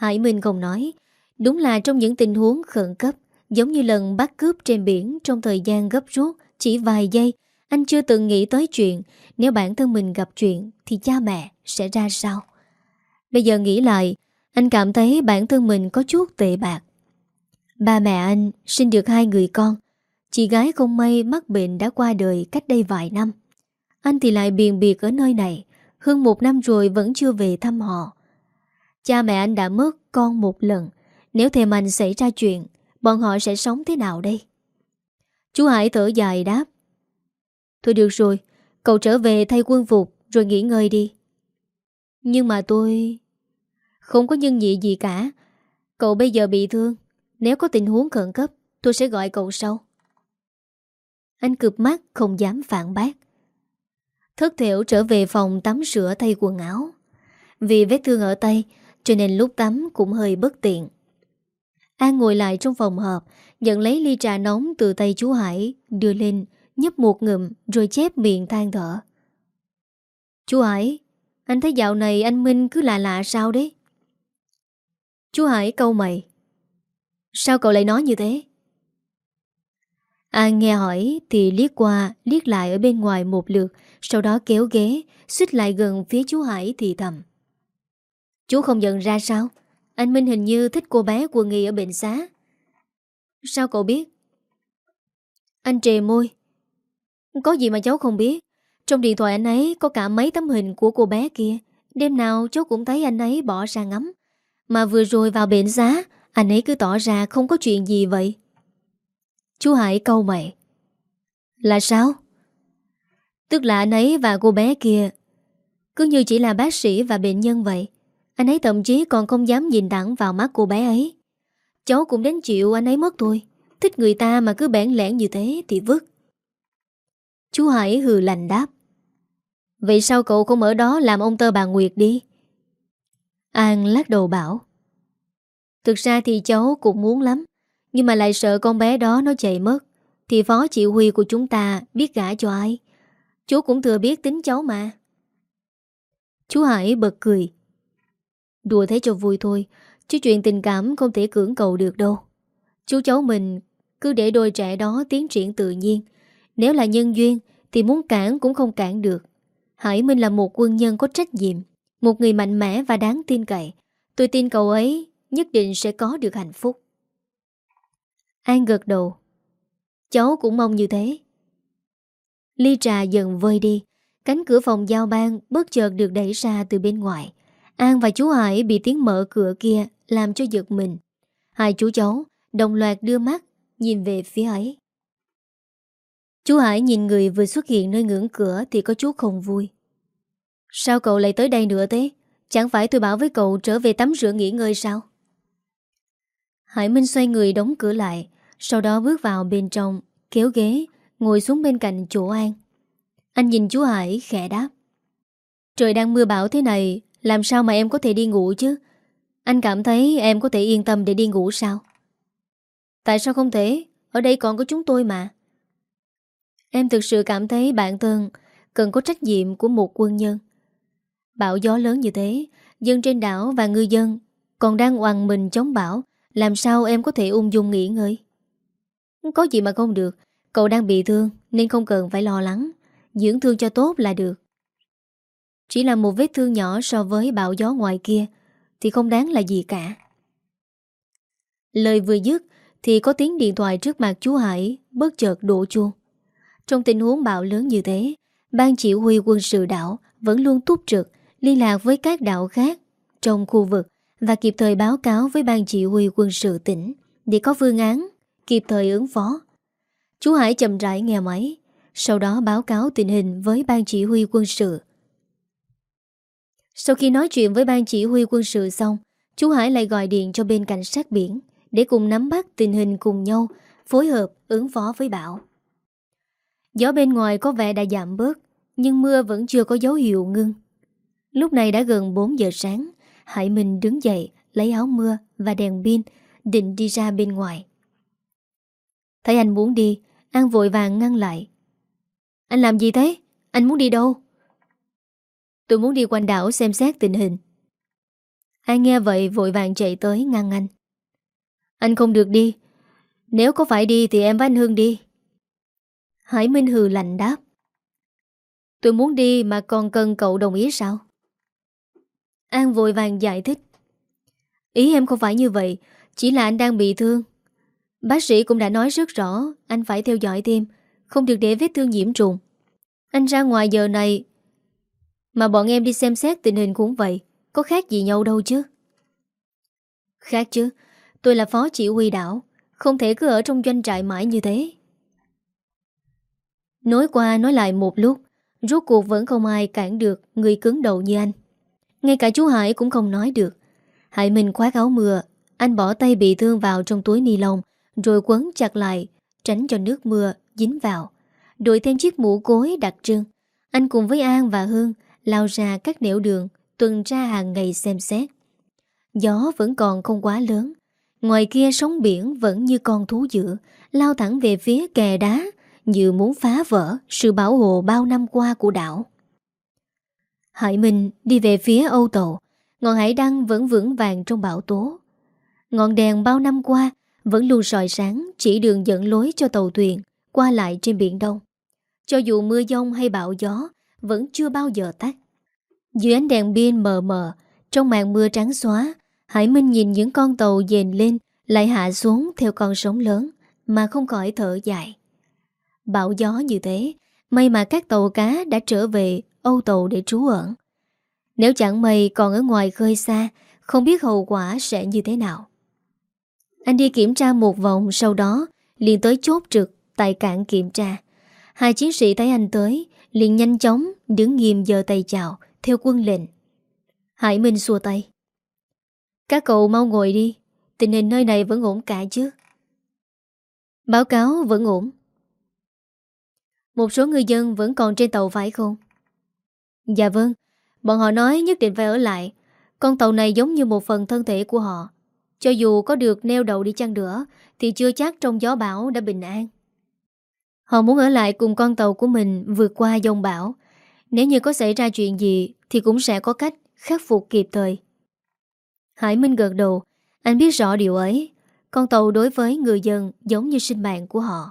Hải Minh không nói. Đúng là trong những tình huống khẩn cấp, Giống như lần bắt cướp trên biển Trong thời gian gấp rút, Chỉ vài giây, Anh chưa từng nghĩ tới chuyện, Nếu bản thân mình gặp chuyện Thì cha mẹ sẽ ra sao? Bây giờ nghĩ lại, Anh cảm thấy bản thân mình có chút tệ bạc. Ba mẹ anh sinh được hai người con, Chị gái không may mắc bệnh đã qua đời cách đây vài năm. Anh thì lại biền biệt ở nơi này, Hơn một năm rồi vẫn chưa về thăm họ. Cha mẹ anh đã mất con một lần. Nếu thêm anh xảy ra chuyện, Bọn họ sẽ sống thế nào đây? Chú Hải thở dài đáp. Thôi được rồi, Cậu trở về thay quân phục Rồi nghỉ ngơi đi. Nhưng mà tôi Không có nhân nhị gì cả. Cậu bây giờ bị thương. Nếu có tình huống khẩn cấp, Tôi sẽ gọi cậu sau. Anh cực mắt, không dám phản bác. Thất thiểu trở về phòng tắm sữa thay quần áo. Vì vết thương ở tay cho nên lúc tắm cũng hơi bất tiện. An ngồi lại trong phòng họp, Nhận lấy ly trà nóng từ tay chú Hải, Đưa lên, nhấp một ngụm Rồi chép miệng than thở. Chú Hải, Anh thấy dạo này anh Minh cứ lạ lạ sao đấy? Chú Hải câu mày. Sao cậu lại nói như thế? An nghe hỏi thì liếc qua, Liếc lại ở bên ngoài một lượt, Sau đó kéo ghế, Xích lại gần phía chú Hải thì thầm. Chú không nhận ra sao? Anh Minh hình như thích cô bé của nghi ở bệnh xá. Sao cậu biết? Anh trề môi. Có gì mà cháu không biết? Trong điện thoại anh ấy có cả mấy tấm hình của cô bé kia. Đêm nào cháu cũng thấy anh ấy bỏ ra ngắm. Mà vừa rồi vào bệnh xá, Anh ấy cứ tỏ ra không có chuyện gì vậy. Chú Hải câu mày. Là sao? Tức là anh ấy và cô bé kia. Cứ như chỉ là bác sĩ và bệnh nhân vậy. Anh ấy thậm chí còn không dám nhìn thẳng vào mắt cô bé ấy. Cháu cũng đến chịu anh ấy mất thôi. Thích người ta mà cứ bẽn lẽn như thế thì vứt. Chú Hải hừ lành đáp. Vậy sao cậu không ở đó làm ông tơ bà Nguyệt đi? An lắc đầu bảo. Thực ra thì cháu cũng muốn lắm, Nhưng mà lại sợ con bé đó nó chạy mất. Thì phó chỉ huy của chúng ta biết gã cho ai. Chú cũng thừa biết tính cháu mà. Chú Hải bật cười. Đùa thế cho vui thôi, Chứ chuyện tình cảm không thể cưỡng cầu được đâu. Chú cháu mình cứ để đôi trẻ đó tiến triển tự nhiên. Nếu là nhân duyên Thì muốn cản cũng không cản được. Hải Minh là một quân nhân có trách nhiệm, Một người mạnh mẽ và đáng tin cậy. Tôi tin cậu ấy nhất định sẽ có được hạnh phúc. An gật đầu. Cháu cũng mong như thế. Ly trà dần vơi đi, Cánh cửa phòng giao ban bất chợt được đẩy ra từ bên ngoài. An và chú Hải bị tiếng mở cửa kia làm cho giật mình. Hai chú cháu đồng loạt đưa mắt nhìn về phía ấy. Chú Hải nhìn người vừa xuất hiện nơi ngưỡng cửa thì có chút không vui. Sao cậu lại tới đây nữa thế? Chẳng phải tôi bảo với cậu trở về tắm rửa nghỉ ngơi sao? Hải Minh xoay người đóng cửa lại, sau đó bước vào bên trong, kéo ghế, ngồi xuống bên cạnh chỗ An. Anh nhìn chú Hải khẽ đáp. Trời đang mưa bão thế này, làm sao mà em có thể đi ngủ chứ? Anh cảm thấy em có thể yên tâm để đi ngủ sao? Tại sao không thể? Ở đây còn có chúng tôi mà. Em thực sự cảm thấy bản thân cần có trách nhiệm của một quân nhân. Bão gió lớn như thế, dân trên đảo và ngư dân còn đang hoàng mình chống bão, làm sao em có thể ung dung nghỉ ngơi? Có gì mà không được, cậu đang bị thương nên không cần phải lo lắng, dưỡng thương cho tốt là được. Chỉ là một vết thương nhỏ so với bão gió ngoài kia, Thì không đáng là gì cả. Lời vừa dứt, Thì có tiếng điện thoại trước mặt chú Hải Bất chợt đổ chuông. Trong tình huống bão lớn như thế, Ban chỉ huy quân sự đảo Vẫn luôn túc trực, Liên lạc với các đảo khác Trong khu vực Và kịp thời báo cáo với ban chỉ huy quân sự tỉnh Để có phương án Kịp thời ứng phó. Chú Hải chậm rãi nghe máy, Sau đó báo cáo tình hình với ban chỉ huy quân sự sau khi nói chuyện với ban chỉ huy quân sự xong, chú Hải lại gọi điện cho bên cảnh sát biển để cùng nắm bắt tình hình cùng nhau, phối hợp ứng phó với bão. Gió bên ngoài có vẻ đã giảm bớt, nhưng mưa vẫn chưa có dấu hiệu ngưng. Lúc này đã gần 4 giờ sáng, Hải Minh đứng dậy, lấy áo mưa và đèn pin, định đi ra bên ngoài. Thấy anh muốn đi, An vội vàng ngăn lại. Anh làm gì thế? Anh muốn đi đâu? Tôi muốn đi quanh đảo xem xét tình hình. Ai nghe vậy vội vàng chạy tới ngăn anh. Anh không được đi. Nếu có phải đi thì em với anh Hương đi. Hải Minh hừ lạnh đáp. Tôi muốn đi mà còn cần cậu đồng ý sao? An vội vàng giải thích. Ý em không phải như vậy, Chỉ là anh đang bị thương. Bác sĩ cũng đã nói rất rõ, Anh phải theo dõi thêm Không được để vết thương nhiễm trùng. Anh ra ngoài giờ này mà bọn em đi xem xét tình hình cũng vậy, Có khác gì nhau đâu chứ. Khác chứ, Tôi là phó chỉ huy đảo, Không thể cứ ở trong doanh trại mãi như thế. Nói qua nói lại một lúc, Rốt cuộc vẫn không ai cản được Người cứng đầu như anh. Ngay cả chú Hải cũng không nói được. Hải Minh khoác áo mưa, Anh bỏ tay bị thương vào trong túi ni lông, Rồi quấn chặt lại, Tránh cho nước mưa dính vào. Đội thêm chiếc mũ cối đặc trưng, Anh cùng với An và Hương Lao ra các nẻo đường, Tuần tra hàng ngày xem xét. Gió vẫn còn không quá lớn. Ngoài kia sóng biển vẫn như con thú dữ, Lao thẳng về phía kè đá, Như muốn phá vỡ Sự bảo hộ bao năm qua của đảo. Hải Minh đi về phía Âu Tàu, Ngọn hải đăng vẫn vững vàng trong bão tố. Ngọn đèn bao năm qua Vẫn luôn soi sáng Chỉ đường dẫn lối cho tàu thuyền Qua lại trên biển Đông. Cho dù mưa giông hay bão gió vẫn chưa bao giờ tắt. Dưới ánh đèn pin mờ mờ, Trong màn mưa trắng xóa, Hải Minh nhìn những con tàu dền lên, Lại hạ xuống theo con sóng lớn Mà không khỏi thở dài. Bão gió như thế, May mà các tàu cá đã trở về Âu tàu để trú ẩn. Nếu chẳng may còn ở ngoài khơi xa, Không biết hậu quả sẽ như thế nào. Anh đi kiểm tra một vòng, Sau đó liền tới chốt trực Tại cảng kiểm tra. Hai chiến sĩ thấy anh tới liền nhanh chóng đứng nghiêm giờ tay chào, Theo quân lệnh. Hải Minh xua tay. Các cậu mau ngồi đi, Tình hình nơi này vẫn ổn cả chứ? Báo cáo vẫn ổn. Một số người dân vẫn còn trên tàu phải không? Dạ vâng Bọn họ nói nhất định phải ở lại. Con tàu này giống như một phần thân thể của họ. Cho dù có được neo đậu đi chăng nữa, Thì chưa chắc trong gió bão đã bình an. Họ muốn ở lại cùng con tàu của mình vượt qua dông bão. Nếu như có xảy ra chuyện gì, Thì cũng sẽ có cách khắc phục kịp thời. Hải Minh gật đầu. Anh biết rõ điều ấy. Con tàu đối với người dân giống như sinh mạng của họ.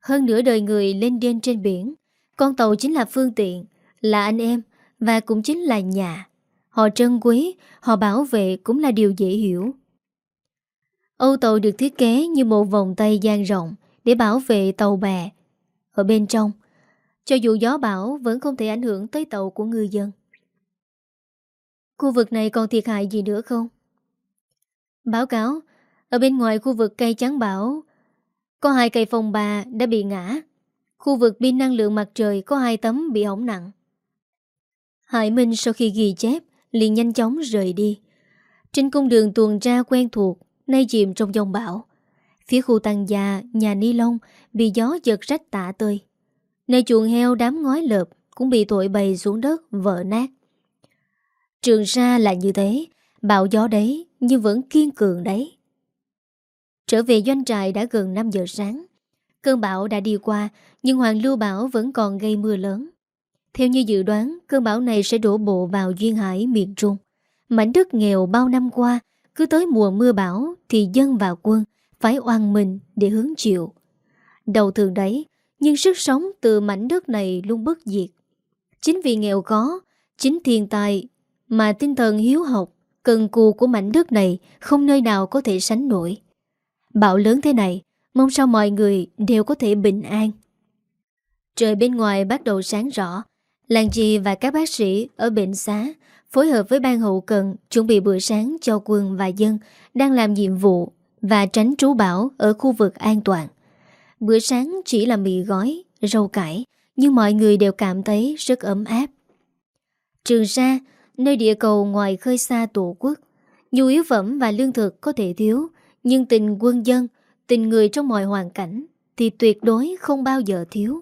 Hơn nửa đời người lên đên trên biển. Con tàu chính là phương tiện, Là anh em Và cũng chính là nhà. Họ trân quý, Họ bảo vệ cũng là điều dễ hiểu. Âu tàu được thiết kế như một vòng tay gian rộng Để bảo vệ tàu bè ở bên trong Cho dù gió bão vẫn không thể ảnh hưởng tới tàu của ngư dân Khu vực này còn thiệt hại gì nữa không? Báo cáo, ở bên ngoài khu vực cây trắng bão, có hai cây phòng bà đã bị ngã. Khu vực pin năng lượng mặt trời có hai tấm bị hỏng nặng. Hải Minh sau khi ghi chép, liền nhanh chóng rời đi. Trên cung đường tuần tra quen thuộc, nay chìm trong dòng bão. Phía khu tăng gia, nhà ni lông bị gió giật rách tả tơi. Nơi chuồng heo đám ngói lợp cũng bị thổi bầy xuống đất vỡ nát. Trường Sa là như thế, bão gió đấy nhưng vẫn kiên cường đấy. Trở về doanh trại đã gần 5 giờ sáng. Cơn bão đã đi qua, nhưng Hoàng Lưu bão vẫn còn gây mưa lớn. Theo như dự đoán, cơn bão này sẽ đổ bộ vào Duyên Hải miền Trung. Mảnh đất nghèo bao năm qua, cứ tới mùa mưa bão thì dân và quân phải oan mình để hướng chịu. Đầu thường đấy, nhưng sức sống từ mảnh đất này luôn bất diệt. Chính vì nghèo khó, chính thiên tài mà tinh thần hiếu học cần cù của mảnh đất này không nơi nào có thể sánh nổi. Bão lớn thế này, mong sao mọi người đều có thể bình an. Trời bên ngoài bắt đầu sáng rõ, làng trì và các bác sĩ ở bệnh xá phối hợp với ban hậu cần chuẩn bị bữa sáng cho quân và dân đang làm nhiệm vụ và tránh trú bão ở khu vực an toàn. Bữa sáng chỉ là mì gói, rau cải, nhưng mọi người đều cảm thấy rất ấm áp. Trường Sa Nơi địa cầu ngoài khơi xa tổ quốc Nhu yếu phẩm và lương thực có thể thiếu Nhưng tình quân dân Tình người trong mọi hoàn cảnh Thì tuyệt đối không bao giờ thiếu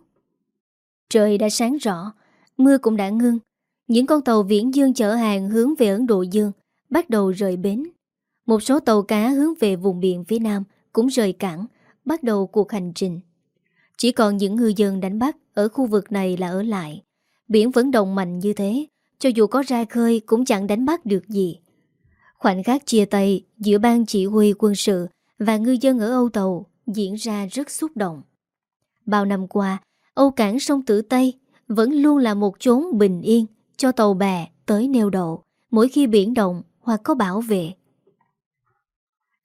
Trời đã sáng rõ Mưa cũng đã ngưng Những con tàu viễn dương chở hàng hướng về Ấn Độ Dương Bắt đầu rời bến một số tàu cá hướng về vùng biển phía Nam Cũng rời cảng Bắt đầu cuộc hành trình Chỉ còn những ngư dân đánh bắt Ở khu vực này là ở lại Biển vẫn đồng mạnh như thế cho dù có ra khơi cũng chẳng đánh bắt được gì Khoảnh khắc chia tay giữa ban chỉ huy quân sự và ngư dân ở Âu Tàu diễn ra rất xúc động. Bao năm qua, Âu Cảng sông Tử Tây vẫn luôn là một chốn bình yên cho tàu bè tới neo đậu mỗi khi biển động hoặc có bảo vệ.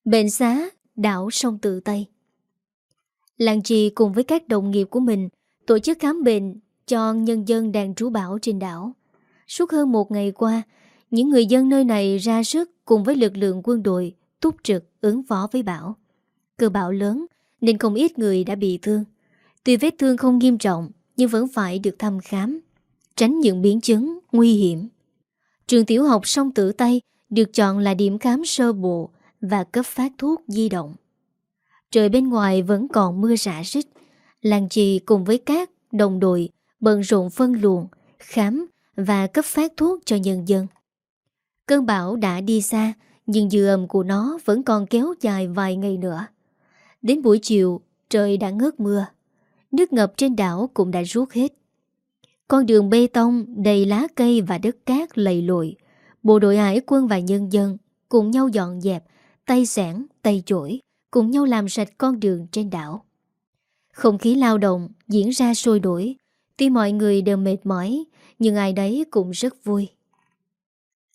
Bệnh xá, đảo sông Tử Tây Làng trì cùng với các đồng nghiệp của mình tổ chức khám bệnh cho nhân dân đang trú bão trên đảo. Suốt hơn một ngày qua, những người dân nơi này ra sức cùng với lực lượng quân đội túc trực ứng phó với bão. Cơn bão lớn nên không ít người đã bị thương. Tuy vết thương không nghiêm trọng nhưng vẫn phải được thăm khám, tránh những biến chứng nguy hiểm. Trường tiểu học sông Tử Tây được chọn là điểm khám sơ bộ và cấp phát thuốc di động. Trời bên ngoài vẫn còn mưa rã rít, làng trì cùng với các đồng đội bận rộn phân luồng, khám và cấp phát thuốc cho nhân dân. Cơn bão đã đi xa, nhưng dư âm của nó vẫn còn kéo dài vài ngày nữa. Đến buổi chiều, trời đã ngớt mưa. Nước ngập trên đảo cũng đã rút hết. Con đường bê tông đầy lá cây và đất cát lầy lội. Bộ đội hải quân và nhân dân cùng nhau dọn dẹp, tay sẻn, tay chổi, cùng nhau làm sạch con đường trên đảo. Không khí lao động diễn ra sôi đổi. Tuy mọi người đều mệt mỏi, nhưng ai đấy cũng rất vui.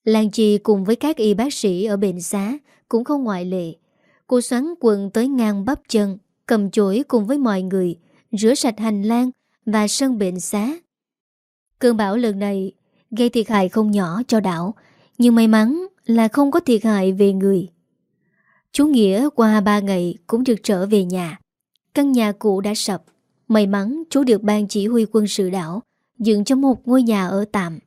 Lan Chi cùng với các y bác sĩ ở bệnh xá cũng không ngoại lệ. Cô xoắn quần tới ngang bắp chân, cầm chổi cùng với mọi người, rửa sạch hành lang và sân bệnh xá. Cơn bão lần này gây thiệt hại không nhỏ cho đảo, nhưng may mắn là không có thiệt hại về người. Chú Nghĩa qua ba ngày cũng được trở về nhà. Căn nhà cũ đã sập. May mắn chú được ban chỉ huy quân sự đảo dựng cho một ngôi nhà ở tạm.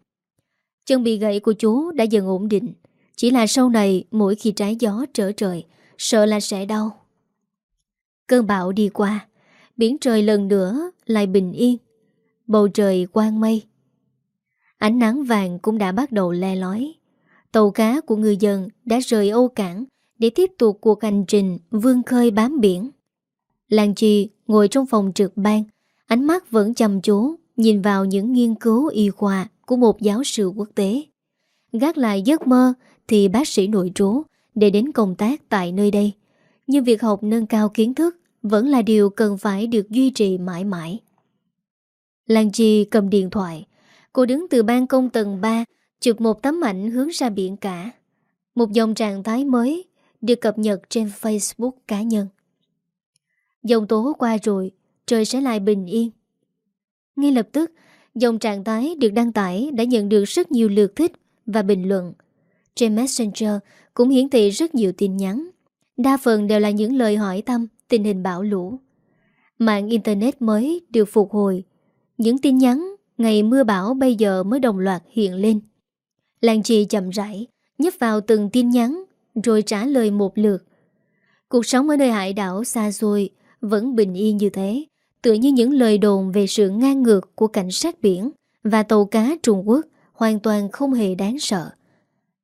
Chân bị gãy của chú đã dần ổn định. Chỉ là sau này mỗi khi trái gió trở trời, sợ là sẽ đau. Cơn bão đi qua, biển trời lần nữa lại bình yên. Bầu trời quang mây. Ánh nắng vàng cũng đã bắt đầu le lói. Tàu cá của người dân đã rời Âu Cảng để tiếp tục cuộc hành trình vươn khơi bám biển. Lan Chi ngồi trong phòng trực ban, ánh mắt vẫn chăm chú nhìn vào những nghiên cứu y khoa của một giáo sư quốc tế. Gác lại giấc mơ thì bác sĩ nội trú để đến công tác tại nơi đây. Nhưng việc học nâng cao kiến thức vẫn là điều cần phải được duy trì mãi mãi. Lan Chi cầm điện thoại. Cô đứng từ ban công tầng 3 chụp một tấm ảnh hướng ra biển cả. Một dòng trạng thái mới được cập nhật trên Facebook cá nhân. Dòng tố qua rồi, trời sẽ lại bình yên. Ngay lập tức, dòng trạng thái được đăng tải đã nhận được rất nhiều lượt thích và bình luận. Trên Messenger cũng hiển thị rất nhiều tin nhắn. Đa phần đều là những lời hỏi thăm tình hình bão lũ. Mạng Internet mới được phục hồi. Những tin nhắn ngày mưa bão bây giờ mới đồng loạt hiện lên. Làng trì chậm rãi, nhấp vào từng tin nhắn rồi trả lời một lượt. Cuộc sống ở nơi hải đảo xa xôi vẫn bình yên như thế, tựa như những lời đồn về sự ngang ngược của cảnh sát biển và tàu cá Trung Quốc hoàn toàn không hề đáng sợ.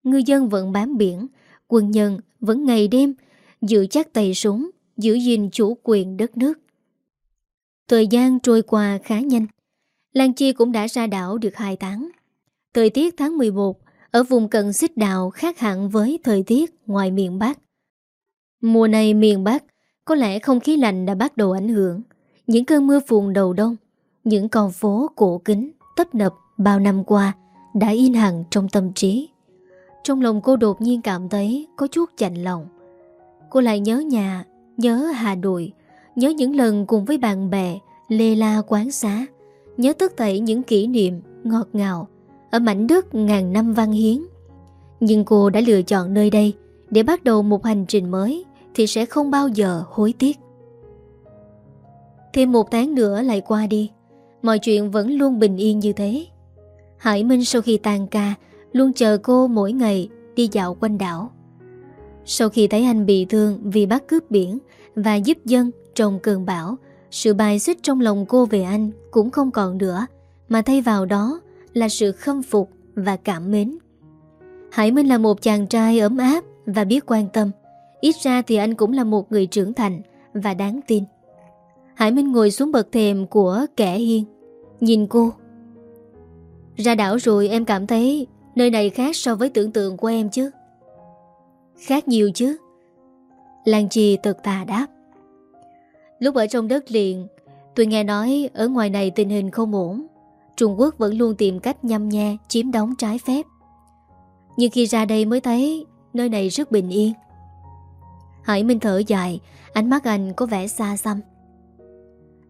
Ngư dân vẫn bám biển, quân nhân vẫn ngày đêm giữ chắc tay súng, giữ gìn chủ quyền đất nước. Thời gian trôi qua khá nhanh. Lan Chi cũng đã ra đảo được 2 tháng. Thời tiết tháng 11 ở vùng cận xích đạo khác hẳn với thời tiết ngoài miền Bắc. Mùa này miền Bắc có lẽ không khí lạnh đã bắt đầu ảnh hưởng. Những cơn mưa phùn đầu đông, những con phố cổ kính, tấp nập bao năm qua đã in hẳn trong tâm trí. Trong lòng cô đột nhiên cảm thấy có chút chạnh lòng. Cô lại nhớ nhà, nhớ Hà Nội, nhớ những lần cùng với bạn bè, lê la quán xá, nhớ tất thảy những kỷ niệm ngọt ngào ở mảnh đất ngàn năm văn hiến. Nhưng cô đã lựa chọn nơi đây để bắt đầu một hành trình mới thì sẽ không bao giờ hối tiếc. Thêm một tháng nữa lại qua đi, mọi chuyện vẫn luôn bình yên như thế. Hải Minh sau khi tan ca luôn chờ cô mỗi ngày đi dạo quanh đảo. Sau khi thấy anh bị thương vì bắt cướp biển và giúp dân trong cơn bão, sự bài xích trong lòng cô về anh cũng không còn nữa, mà thay vào đó là sự khâm phục và cảm mến. Hải Minh là một chàng trai ấm áp và biết quan tâm. Ít ra thì anh cũng là một người trưởng thành và đáng tin. Hải Minh ngồi xuống bậc thềm của kẻ hiên, nhìn cô. Ra đảo rồi em cảm thấy nơi này khác so với tưởng tượng của em chứ. Khác nhiều chứ. Lan Chi tật tà đáp. Lúc ở trong đất liền, tôi nghe nói ở ngoài này tình hình không ổn. Trung Quốc vẫn luôn tìm cách nhăm nhe chiếm đóng trái phép. Nhưng khi ra đây mới thấy nơi này rất bình yên. Hải Minh thở dài, ánh mắt anh có vẻ xa xăm.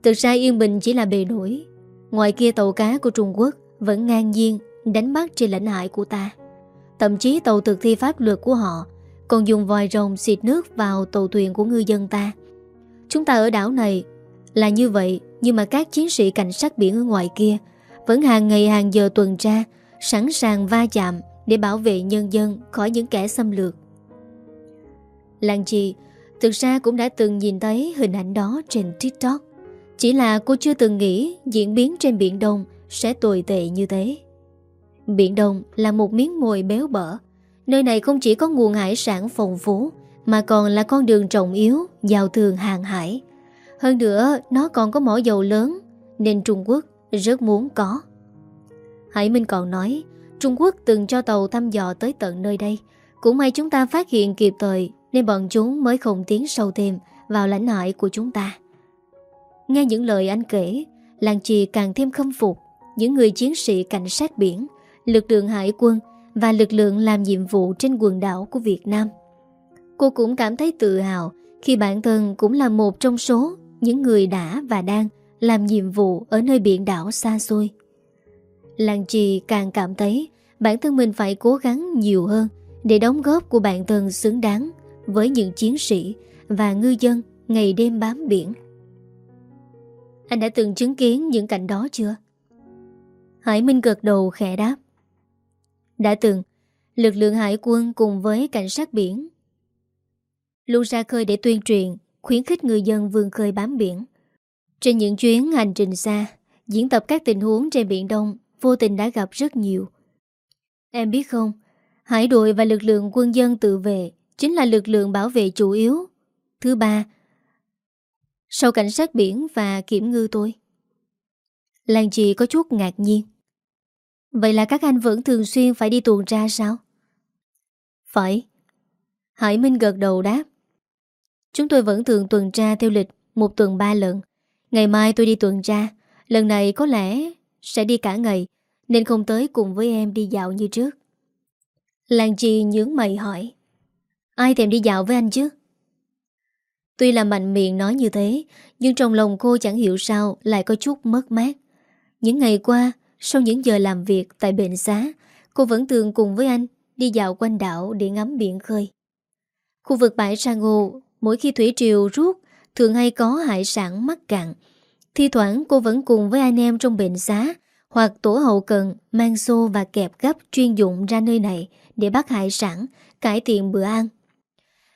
Thực ra yên bình chỉ là bề nổi. Ngoài kia tàu cá của Trung Quốc vẫn ngang nhiên đánh bắt trên lãnh hải của ta. Thậm chí tàu thực thi pháp luật của họ còn dùng vòi rồng xịt nước vào tàu thuyền của ngư dân ta. Chúng ta ở đảo này là như vậy nhưng mà các chiến sĩ cảnh sát biển ở ngoài kia vẫn hàng ngày hàng giờ tuần tra, sẵn sàng va chạm để bảo vệ nhân dân khỏi những kẻ xâm lược. Làng chị thực ra cũng đã từng nhìn thấy hình ảnh đó trên TikTok. Chỉ là cô chưa từng nghĩ diễn biến trên Biển Đông sẽ tồi tệ như thế. Biển Đông là một miếng mồi béo bở. Nơi này không chỉ có nguồn hải sản phong phú mà còn là con đường trọng yếu giao thương hàng hải. Hơn nữa, nó còn có mỏ dầu lớn nên Trung Quốc rất muốn có. Hải Minh còn nói, Trung Quốc từng cho tàu thăm dò tới tận nơi đây. Cũng may chúng ta phát hiện kịp thời nên bọn chúng mới không tiến sâu thêm vào lãnh hải của chúng ta. Nghe những lời anh kể, Làng Trì càng thêm khâm phục những người chiến sĩ cảnh sát biển, lực lượng hải quân và lực lượng làm nhiệm vụ trên quần đảo của Việt Nam. Cô cũng cảm thấy tự hào khi bản thân cũng là một trong số những người đã và đang làm nhiệm vụ ở nơi biển đảo xa xôi. Làng trì càng cảm thấy bản thân mình phải cố gắng nhiều hơn để đóng góp của bản thân xứng đáng với những chiến sĩ và ngư dân ngày đêm bám biển. Anh đã từng chứng kiến những cảnh đó chưa? Hải Minh gật đầu khẽ đáp. Đã từng, lực lượng hải quân cùng với cảnh sát biển luôn ra khơi để tuyên truyền, khuyến khích người dân vươn khơi bám biển. Trên những chuyến hành trình xa, diễn tập các tình huống trên Biển Đông vô tình đã gặp rất nhiều. Em biết không, hải đội và lực lượng quân dân tự vệ chính là lực lượng bảo vệ chủ yếu. Thứ ba, sau cảnh sát biển và kiểm ngư tôi. Làng chị có chút ngạc nhiên. Vậy là các anh vẫn thường xuyên phải đi tuần tra sao? Phải. Hải Minh gật đầu đáp. Chúng tôi vẫn thường tuần tra theo lịch một tuần ba lần. Ngày mai tôi đi tuần tra. Lần này có lẽ sẽ đi cả ngày nên không tới cùng với em đi dạo như trước. Làng Chi nhướng mày hỏi. Ai thèm đi dạo với anh chứ? Tuy là mạnh miệng nói như thế, nhưng trong lòng cô chẳng hiểu sao lại có chút mất mát. Những ngày qua, sau những giờ làm việc tại bệnh xá, cô vẫn thường cùng với anh đi dạo quanh đảo để ngắm biển khơi. Khu vực bãi sang ngô, mỗi khi thủy triều rút, thường hay có hải sản mắc cạn. Thi thoảng cô vẫn cùng với anh em trong bệnh xá hoặc tổ hậu cần mang xô và kẹp gấp chuyên dụng ra nơi này để bắt hải sản, cải thiện bữa ăn.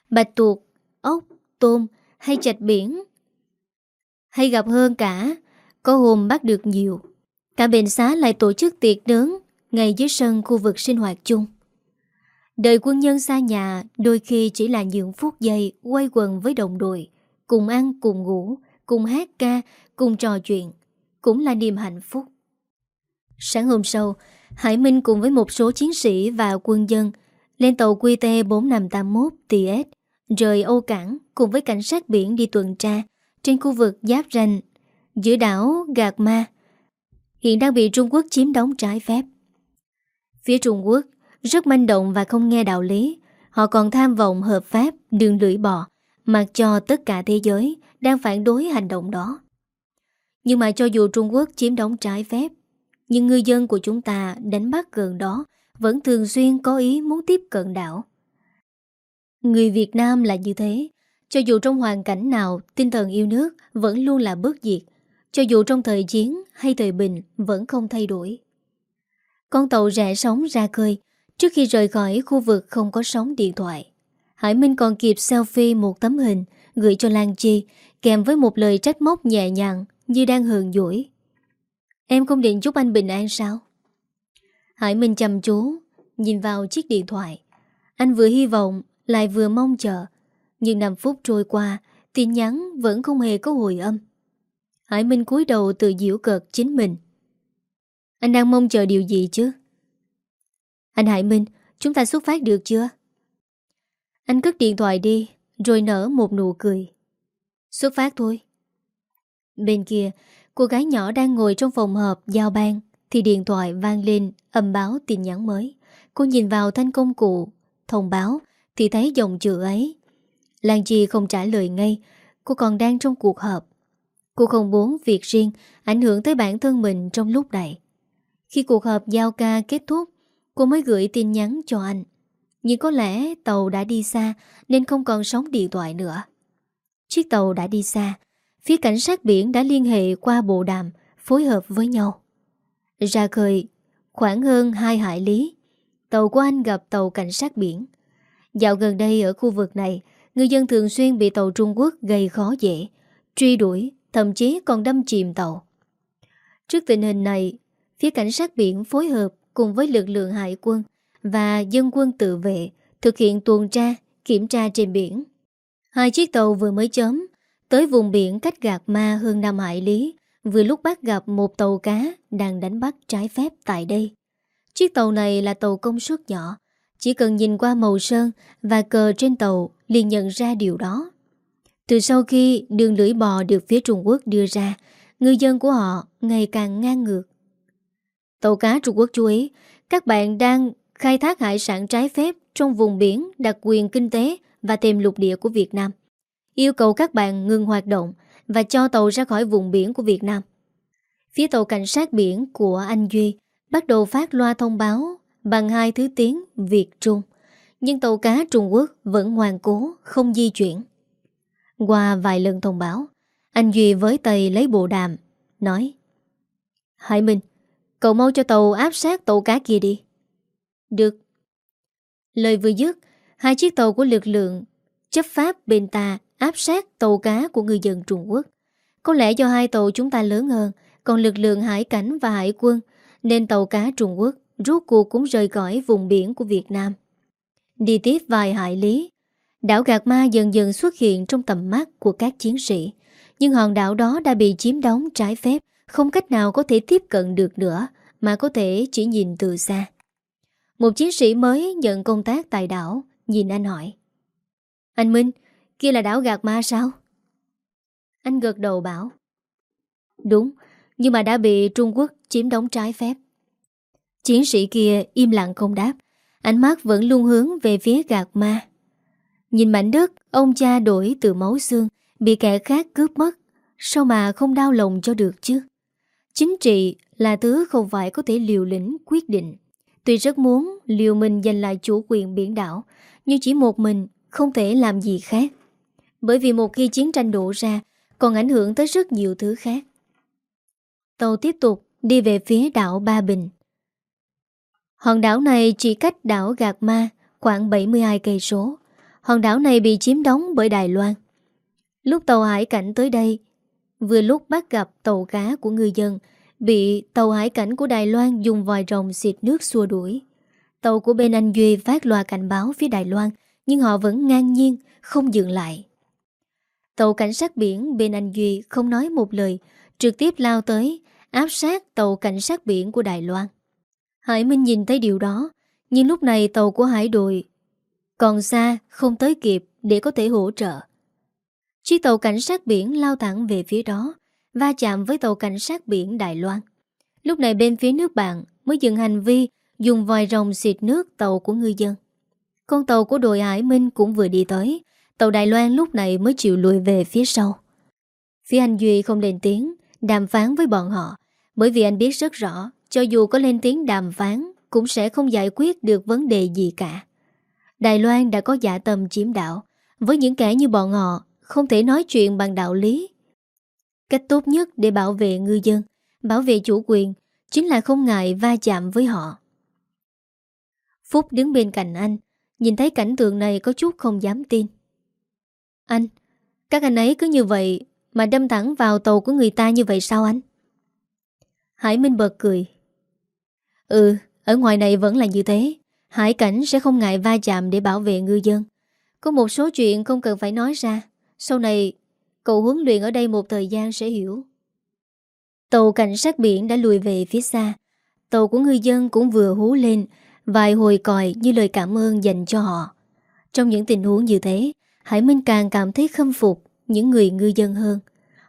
Bạch tuộc, ốc, tôm hay chạch biển. Hay gặp hơn cả, có hôm bắt được nhiều. Cả bệnh xá lại tổ chức tiệc nướng ngay dưới sân khu vực sinh hoạt chung. Đời quân nhân xa nhà đôi khi chỉ là những phút giây quay quần với đồng đội, cùng ăn, cùng ngủ, cùng hát ca, cùng trò chuyện, cũng là niềm hạnh phúc. Sáng hôm sau, Hải Minh cùng với một số chiến sĩ và quân dân lên tàu QT 4581 TS rời Âu Cảng cùng với cảnh sát biển đi tuần tra trên khu vực giáp ranh giữa đảo Gạc Ma hiện đang bị Trung Quốc chiếm đóng trái phép. Phía Trung Quốc rất manh động và không nghe đạo lý, họ còn tham vọng hợp pháp đường lưỡi bò, mặc cho tất cả thế giới đang phản đối hành động đó. Nhưng mà cho dù Trung Quốc chiếm đóng trái phép, nhưng ngư dân của chúng ta đánh bắt gần đó vẫn thường xuyên có ý muốn tiếp cận đảo. Người Việt Nam là như thế, cho dù trong hoàn cảnh nào, tinh thần yêu nước vẫn luôn là bất diệt, cho dù trong thời chiến hay thời bình vẫn không thay đổi. Con tàu rẽ sóng ra khơi, trước khi rời khỏi khu vực không có sóng điện thoại. Hải Minh còn kịp selfie một tấm hình gửi cho Lan Chi kèm với một lời trách móc nhẹ nhàng như đang hờn dỗi. Em không định chúc anh bình an sao? Hải Minh chăm chú, nhìn vào chiếc điện thoại. Anh vừa hy vọng, lại vừa mong chờ. Nhưng 5 phút trôi qua, tin nhắn vẫn không hề có hồi âm. Hải Minh cúi đầu tự diễu cợt chính mình. Anh đang mong chờ điều gì chứ? Anh Hải Minh, chúng ta xuất phát được chưa? Anh cất điện thoại đi, rồi nở một nụ cười. Xuất phát thôi. Bên kia, cô gái nhỏ đang ngồi trong phòng họp giao ban thì điện thoại vang lên âm báo tin nhắn mới. Cô nhìn vào thanh công cụ, thông báo thì thấy dòng chữ ấy. Lan Chi không trả lời ngay, cô còn đang trong cuộc họp. Cô không muốn việc riêng ảnh hưởng tới bản thân mình trong lúc này. Khi cuộc họp giao ca kết thúc, cô mới gửi tin nhắn cho anh. Nhưng có lẽ tàu đã đi xa nên không còn sóng điện thoại nữa. Chiếc tàu đã đi xa, phía cảnh sát biển đã liên hệ qua bộ đàm, phối hợp với nhau. Ra khơi, khoảng hơn 2 hải lý, tàu của anh gặp tàu cảnh sát biển. Dạo gần đây ở khu vực này, người dân thường xuyên bị tàu Trung Quốc gây khó dễ, truy đuổi, thậm chí còn đâm chìm tàu. Trước tình hình này, phía cảnh sát biển phối hợp cùng với lực lượng hải quân và dân quân tự vệ thực hiện tuần tra, kiểm tra trên biển. Hai chiếc tàu vừa mới chớm tới vùng biển cách gạt ma hơn Nam Hải Lý vừa lúc bắt gặp một tàu cá đang đánh bắt trái phép tại đây. Chiếc tàu này là tàu công suất nhỏ, chỉ cần nhìn qua màu sơn và cờ trên tàu liền nhận ra điều đó. Từ sau khi đường lưỡi bò được phía Trung Quốc đưa ra, ngư dân của họ ngày càng ngang ngược. Tàu cá Trung Quốc chú ý, các bạn đang khai thác hải sản trái phép trong vùng biển đặc quyền kinh tế và thềm lục địa của Việt Nam. Yêu cầu các bạn ngừng hoạt động và cho tàu ra khỏi vùng biển của Việt Nam. Phía tàu cảnh sát biển của anh Duy bắt đầu phát loa thông báo bằng hai thứ tiếng Việt-Trung. Nhưng tàu cá Trung Quốc vẫn ngoan cố, không di chuyển. Qua vài lần thông báo, anh Duy với tay lấy bộ đàm, nói Hải Minh, cậu mau cho tàu áp sát tàu cá kia đi. Được. Lời vừa dứt, hai chiếc tàu của lực lượng chấp pháp bên ta áp sát tàu cá của người dân Trung Quốc. Có lẽ do hai tàu chúng ta lớn hơn, còn lực lượng hải cảnh và hải quân, nên tàu cá Trung Quốc rốt cuộc cũng rời khỏi vùng biển của Việt Nam. Đi tiếp vài hải lý, đảo Gạt Ma dần dần xuất hiện trong tầm mắt của các chiến sĩ. Nhưng hòn đảo đó đã bị chiếm đóng trái phép, không cách nào có thể tiếp cận được nữa, mà có thể chỉ nhìn từ xa. Một chiến sĩ mới nhận công tác tại đảo, nhìn anh hỏi. Anh Minh, kia là đảo Gạt Ma sao? Anh gật đầu bảo. Đúng, nhưng mà đã bị Trung Quốc chiếm đóng trái phép. Chiến sĩ kia im lặng không đáp, ánh mắt vẫn luôn hướng về phía Gạt Ma. Nhìn mảnh đất, ông cha đổi từ máu xương, bị kẻ khác cướp mất, sao mà không đau lòng cho được chứ? Chính trị là thứ không phải có thể liều lĩnh quyết định. Tuy rất muốn liều mình giành lại chủ quyền biển đảo, nhưng chỉ một mình không thể làm gì khác. Bởi vì một khi chiến tranh đổ ra, còn ảnh hưởng tới rất nhiều thứ khác. Tàu tiếp tục đi về phía đảo Ba Bình. Hòn đảo này chỉ cách đảo Gạt Ma khoảng 72 cây số. Hòn đảo này bị chiếm đóng bởi Đài Loan. Lúc tàu hải cảnh tới đây, vừa lúc bắt gặp tàu cá của ngư dân bị tàu hải cảnh của Đài Loan dùng vòi rồng xịt nước xua đuổi. Tàu của bên anh Duy phát loa cảnh báo phía Đài Loan, nhưng họ vẫn ngang nhiên, không dừng lại. Tàu cảnh sát biển bên anh Duy không nói một lời, trực tiếp lao tới, áp sát tàu cảnh sát biển của Đài Loan. Hải Minh nhìn thấy điều đó, nhưng lúc này tàu của hải đội còn xa không tới kịp để có thể hỗ trợ. Chiếc tàu cảnh sát biển lao thẳng về phía đó, va chạm với tàu cảnh sát biển Đài Loan. Lúc này bên phía nước bạn mới dừng hành vi dùng vòi rồng xịt nước tàu của ngư dân. Con tàu của đội Hải Minh cũng vừa đi tới, tàu Đài Loan lúc này mới chịu lùi về phía sau. Phía anh Duy không lên tiếng, đàm phán với bọn họ, bởi vì anh biết rất rõ, cho dù có lên tiếng đàm phán, cũng sẽ không giải quyết được vấn đề gì cả. Đài Loan đã có giả tâm chiếm đảo, với những kẻ như bọn họ, không thể nói chuyện bằng đạo lý. Cách tốt nhất để bảo vệ ngư dân, bảo vệ chủ quyền, chính là không ngại va chạm với họ. Phúc đứng bên cạnh anh, nhìn thấy cảnh tượng này có chút không dám tin. Anh, các anh ấy cứ như vậy mà đâm thẳng vào tàu của người ta như vậy sao anh? Hải Minh bật cười. Ừ, ở ngoài này vẫn là như thế. Hải cảnh sẽ không ngại va chạm để bảo vệ ngư dân. Có một số chuyện không cần phải nói ra. Sau này, cậu huấn luyện ở đây một thời gian sẽ hiểu. Tàu cảnh sát biển đã lùi về phía xa. Tàu của ngư dân cũng vừa hú lên, vài hồi còi như lời cảm ơn dành cho họ. Trong những tình huống như thế, Hải Minh càng cảm thấy khâm phục những người ngư dân hơn.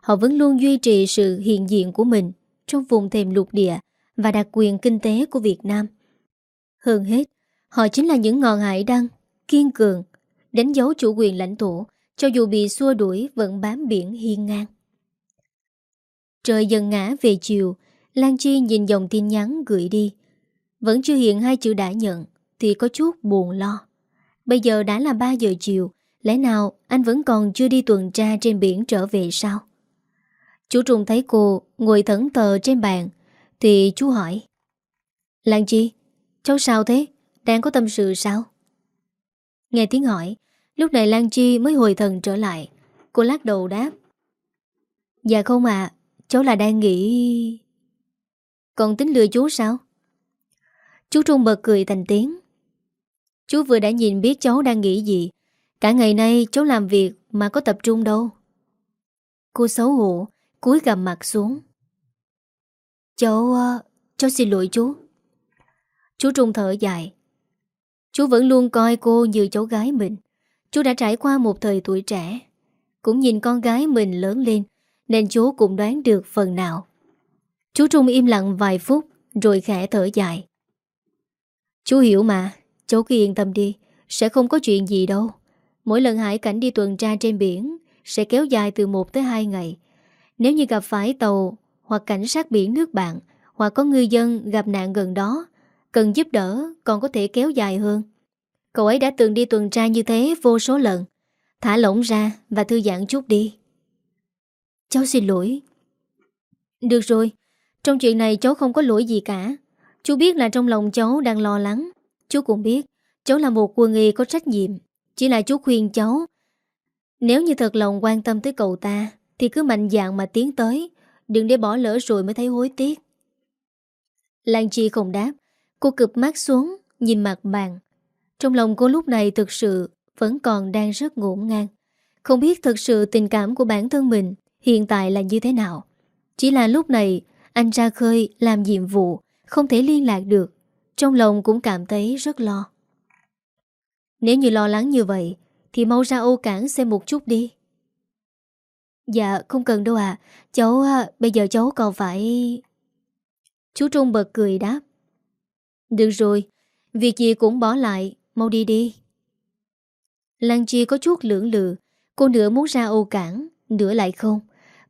Họ vẫn luôn duy trì sự hiện diện của mình trong vùng thềm lục địa và đặc quyền kinh tế của Việt Nam. Hơn hết, họ chính là những ngọn hải đăng, kiên cường, đánh dấu chủ quyền lãnh thổ, cho dù bị xua đuổi vẫn bám biển hiên ngang. Trời dần ngã về chiều, Lan Chi nhìn dòng tin nhắn gửi đi Vẫn chưa hiện hai chữ đã nhận Thì có chút buồn lo Bây giờ đã là 3 giờ chiều Lẽ nào anh vẫn còn chưa đi tuần tra trên biển trở về sao? Chú Trung thấy cô ngồi thẫn tờ trên bàn Thì chú hỏi Lan Chi, cháu sao thế? Đang có tâm sự sao? Nghe tiếng hỏi Lúc này Lan Chi mới hồi thần trở lại. Cô lắc đầu đáp. Dạ không ạ, Cháu là đang nghĩ Còn tính lừa chú sao? Chú Trung bật cười thành tiếng. Chú vừa đã nhìn biết cháu đang nghĩ gì. Cả ngày nay cháu làm việc Mà có tập trung đâu. Cô xấu hổ, cúi gầm mặt xuống. Cháu ờ, Cháu xin lỗi chú. Chú Trung thở dài. Chú vẫn luôn coi cô như cháu gái mình. Chú đã trải qua một thời tuổi trẻ. Cũng nhìn con gái mình lớn lên, Nên chú cũng đoán được phần nào. Chú Trung im lặng vài phút, Rồi khẽ thở dài. Chú hiểu mà, Cháu cứ yên tâm đi, Sẽ không có chuyện gì đâu. Mỗi lần hải cảnh đi tuần tra trên biển, Sẽ kéo dài từ 1 tới 2 ngày. Nếu như gặp phải tàu, Hoặc cảnh sát biển nước bạn, Hoặc có ngư dân gặp nạn gần đó, Cần giúp đỡ, còn có thể kéo dài hơn. Cậu ấy đã từng đi tuần tra như thế vô số lần. Thả lỏng ra và thư giãn chút đi. Cháu xin lỗi. Được rồi, Trong chuyện này cháu không có lỗi gì cả. Chú biết là trong lòng cháu đang lo lắng. Chú cũng biết, Cháu là một quân y có trách nhiệm. Chỉ là chú khuyên cháu, Nếu như thật lòng quan tâm tới cậu ta, Thì cứ mạnh dạn mà tiến tới. Đừng để bỏ lỡ rồi mới thấy hối tiếc. Lan Chi không đáp. Cô cực mắt xuống, Nhìn mặt bàn. Trong lòng cô lúc này thực sự Vẫn còn đang rất ngổn ngang. Không biết thực sự tình cảm của bản thân mình Hiện tại là như thế nào. Chỉ là lúc này Anh ra khơi làm nhiệm vụ Không thể liên lạc được. Trong lòng cũng cảm thấy rất lo. Nếu như lo lắng như vậy Thì mau ra ô cảng xem một chút đi. Dạ không cần đâu à Cháu bây giờ cháu còn phải Chú Trung bật cười đáp. Được rồi, việc gì cũng bỏ lại, mau đi đi. Lan Chi có chút lưỡng lự, cô nửa muốn ra ô cảng, nửa lại không.